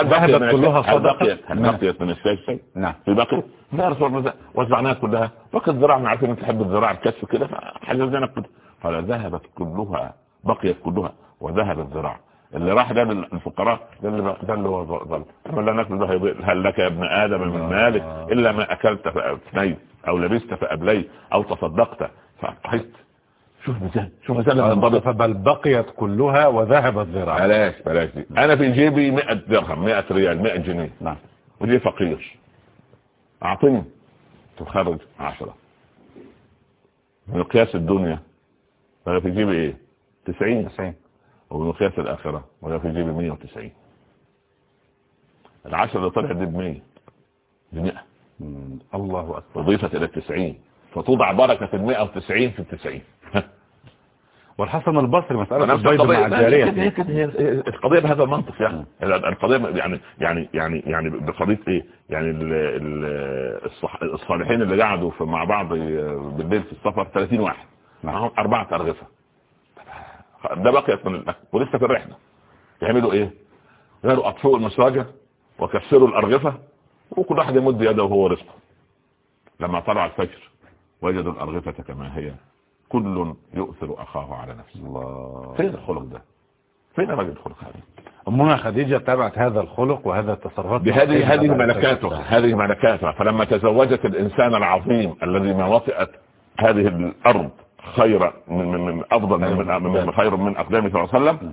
Speaker 3: هل
Speaker 2: ذهبت
Speaker 3: بقيت
Speaker 2: كلها صدقة؟
Speaker 3: بقيت هل
Speaker 2: نعم.
Speaker 3: بقيت من الشيء شيء
Speaker 2: نعم.
Speaker 3: في بقي لا رسول الله وزعناها كلها. وقت ذراعنا عارفين انت تحب الذراع الكشف كده فحجزنا كلها قال ذهبت كلها بقيت كلها وذهب الذراع اللي راح ده للفقراء ده اللي ده اللي هو ظل. لا ناكل ده. هل لك يا ابن آدم من مالك إلا ما أكلت فافنيت أو لبست فأبليت أو تصدقت فاعطيت شوف مثال شوف مثال المنضبط
Speaker 2: بل بقيت كلها وذهب الذراع.
Speaker 3: بلاش بلاش. دي أنا في جيبي 100 درهم 100 ريال 100 جنيه.
Speaker 2: نعم.
Speaker 3: ودي فقير. اعطني تخرج عشرة. مقياس الدنيا. ولا في جيبي إيه؟ 90
Speaker 2: 90
Speaker 3: ومقياس الآخرة. ولا في جيبي 190 العشرة اللي طلعت دي ب 100 ب 100
Speaker 2: مم. الله أكبر.
Speaker 3: وضيفت إلى 90 فتوضع بركة ال 190 في ال 90
Speaker 2: والحسن البصري مسألة البيض مع الجارية
Speaker 3: القضية بهذا المنطق يعني. القضية يعني يعني يعني يعني بقضية إيه؟ يعني ال- ال- الصح- الصالحين اللي قعدوا في مع بعض بالليل في السفر 30 واحد. معهم أربعة أرغفة. ده بقيت من الأكل ولسه في الرحلة. يعملوا إيه؟ قالوا أطفئوا المساجة وكسروا الأرغفة وكل واحد يمد يده وهو رزقه. لما طلع الفجر وجدوا الأرغفة كما هي. كل يؤثر أخاه على نفسه.
Speaker 2: الله.
Speaker 3: فين الخلق ده؟ فين راجل الخلق هذا؟
Speaker 2: أمنا خديجة تابعت هذا الخلق وهذا التصرفات
Speaker 3: بهذه هذه ملكاته هذه ملكاته فلما تزوجت الإنسان العظيم الذي ما وطئت هذه الأرض خير من, من, من أفضل من, من, من, من خير من أقدامه صلى الله عليه وسلم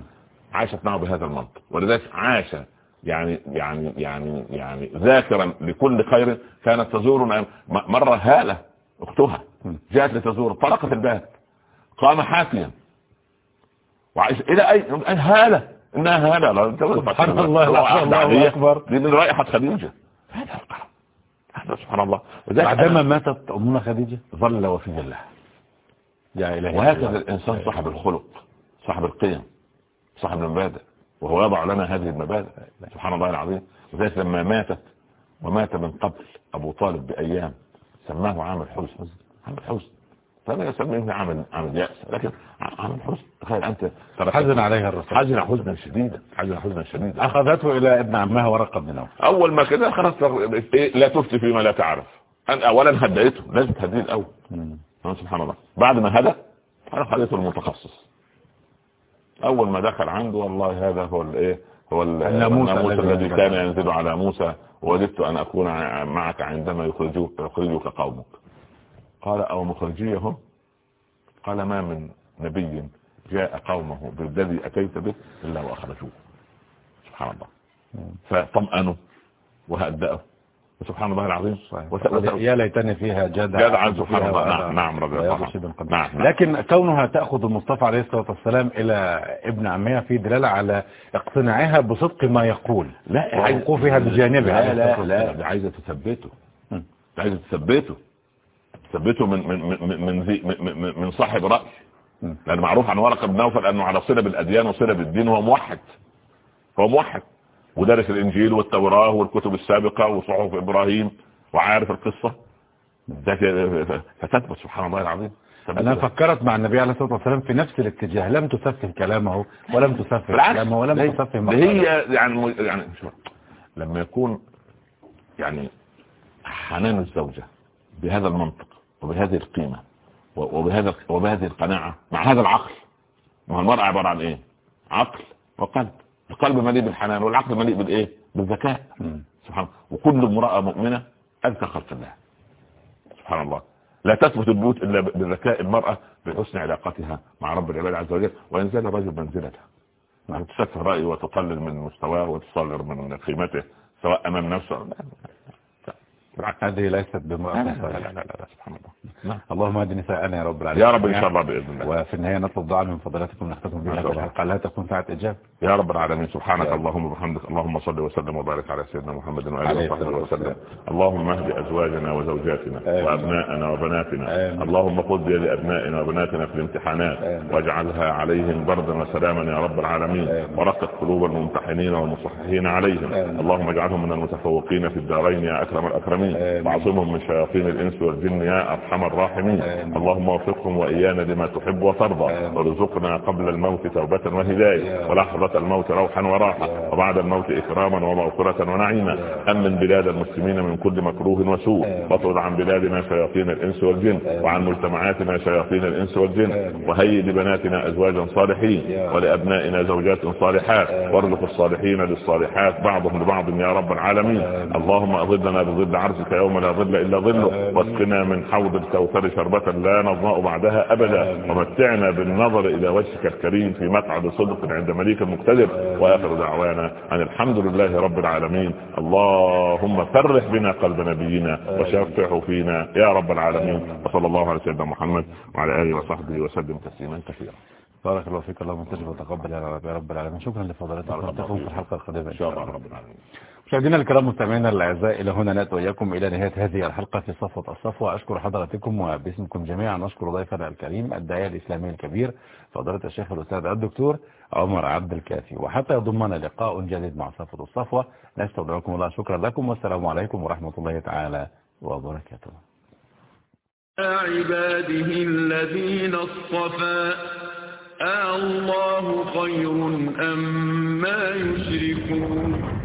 Speaker 3: عاشت معه بهذا المنطق. ولذلك عاش يعني يعني يعني يعني ذاكرا لكل خير كانت تزورنا م- مرة هالة أختها. جاءت لتزور طرقت الباب. قام حافيا. وعايش أي أي هالة إنها هالة لا
Speaker 2: سبحان الله، الله أكبر.
Speaker 3: دي من رائحة خديجة. هذا القرب هذا سبحان الله.
Speaker 2: بعدما ماتت أمنا خديجة
Speaker 3: ظل وفي الله
Speaker 2: يا إلهي
Speaker 3: وهكذا الإنسان صاحب الخلق صاحب القيم صاحب المبادئ. وهو يضع لنا هذه المبادئ. سبحان الله العظيم. وذلك لما ماتت ومات من قبل أبو طالب بأيام سماه عامل حزن عامل حزن. فلا يسميه عامل عامل يأس. لكن عامل حزن. تخيل أنت
Speaker 2: حزن عليها الرسول.
Speaker 3: حزن حزنا شديدا. حزن حزنا شديدا.
Speaker 2: أخذته إلى ابن عمها ورقة بن
Speaker 3: أول ما كده خلاص إيه لا تفتي فيما لا تعرف. أن أولا هدأته لازم تهديه الأول.
Speaker 2: مم.
Speaker 3: سبحان الله. بعد ما هدى أنا خليته المتخصص. أول ما دخل عنده والله هذا هو الايه هو ال-
Speaker 2: الناموس الذي.
Speaker 3: كان ينزل على موسى. ووددت أن أكون ع- معك عندما يخرجوك يخرجك قومك. قال أو مخرجيهم؟ قال ما من نبي جاء قومه بالذي أتيت به إلا وأخرجوه. سبحان الله. فطمأنوا وهدأوا. وسبحان الله العظيم.
Speaker 2: يا ليتني فيها جدع
Speaker 3: جدعا سبحان الله. نعم نعم رضي الله نعم نعم.
Speaker 2: لكن كونها تأخذ المصطفى عليه الصلاة والسلام إلى ابن عمها في دلالة على اقتناعها بصدق ما يقول
Speaker 3: لا
Speaker 2: ووقوفها بجانبه
Speaker 3: لا لا لا. ده عايزة تثبته. عايزة تثبته. تثبته من من من من, من, صاحب رأي. لأن معروف عن ورقة بن نوفل أنه على صلة بالأديان وصلة بالدين وهو موحد. هو موحد. ودارس الإنجيل والتوراة والكتب السابقة وصحف إبراهيم وعارف القصة. فتثبت سبحان الله العظيم.
Speaker 2: أنا فكرت مع النبي عليه الصلاة والسلام في نفس الاتجاه. لم تسفه كلامه ولم تسفه كلامه ولم تسفه مقاله
Speaker 3: هي يعني يعني لما يكون يعني حنان الزوجة بهذا المنطق وبهذه القيمة وبهذا وبهذه القناعة مع هذا العقل. ما هو المرأة عبارة عن إيه؟ عقل وقلب. القلب مليء بالحنان والعقل مليء بالإيه؟ بالذكاء. سبحان الله. وكل امرأة مؤمنة أذكى خلق الله. سبحان الله. لا تثبت البيوت إلا بذكاء المرأة بحسن علاقتها مع رب العباد عز وجل وينزل الرجل منزلته. يعني تسفه رأيه وتقلل من مستواه وتصغر من قيمته سواء أمام نفسه لا، لا، لا. بالعكس.
Speaker 2: هذه ليست بمرأة
Speaker 3: لا لا. لا, لا, سبحان الله نعم.
Speaker 2: اللهم اهد نساءنا يا رب العالمين
Speaker 3: يا رب إن شاء الله بإذن الله
Speaker 2: وفي النهاية نطلب دعاء من فضلاتكم نختتم بها. الحلقة لا تكون ساعة إجابة
Speaker 3: يا رب العالمين سبحانك. اللهم وبحمدك اللهم صل وسلم وبارك على سيدنا محمد
Speaker 2: عليه
Speaker 3: وآله وصحبه وسلم. اللهم اهد أزواجنا وزوجاتنا
Speaker 2: آمين.
Speaker 3: وأبناءنا وبناتنا. اللهم خذ بيد أبنائنا وبناتنا في الامتحانات. واجعلها عليهم بردا وسلاما يا رب العالمين. ورقق قلوب الممتحنين والمصححين عليهم. اللهم اجعلهم من المتفوقين في الدارين يا أكرم الأكرمين واعصمهم من شياطين الإنس والجن يا أرحم الراحمين. اللهم وفقهم وإيانا لما تحب وترضى. وارزقنا قبل الموت توبة وهداية ولحظة الموت روحا وراحة. وبعد الموت إكراما ومغفرة ونعيما. أمن بلاد المسلمين من كل مكروه وسوء. واطرد عن بلادنا شياطين الإنس والجن. وعن مجتمعاتنا شياطين الإنس والجن. وهيئ لبناتنا أزواجا صالحين. ولأبنائنا زوجات صالحات. وارزق الصالحين للصالحات بعضهم لبعض يا رب العالمين. اللهم أظلنا بظل عرشك يوم لا ظل إلا ظله واسقنا من حوض الكوثر شربة لا نظمأ بعدها أبدا. ومتعنا بالنظر إلى وجهك الكريم في مقعد صدق عند مليك مقتدر. وآخر دعوانا أن الحمد لله رب العالمين. اللهم فرح بنا قلب نبينا وشفعه فينا يا رب العالمين. وصلى الله على سيدنا محمد وعلى آله وصحبه وسلم تسليما كثيرا.
Speaker 2: بارك الله فيك اللهم تجب وتقبل يا رب العالمين. شكرا لفضلاتكم نلتقيكم في الحلقة القادمة
Speaker 3: إن شاء الله. رب العالمين.
Speaker 2: مشاهدينا الكرام مستمعينا الأعزاء إلى هنا نأتي وإياكم إلى نهاية هذه الحلقة في صفوة الصفوه أشكر حضراتكم وباسمكم جميعا. أشكر ضيفنا الكريم الداعية الاسلامي الكبير فضيلة الشيخ الأستاذ الدكتور عمر عبد الكافي. وحتى يضمنا لقاء جديد مع صفوة الصفوه نستودعكم الله شكرا لكم. والسلام عليكم ورحمة الله تعالى وبركاته.
Speaker 1: عباده الذين اصطفى الله خير أم ما يشركون.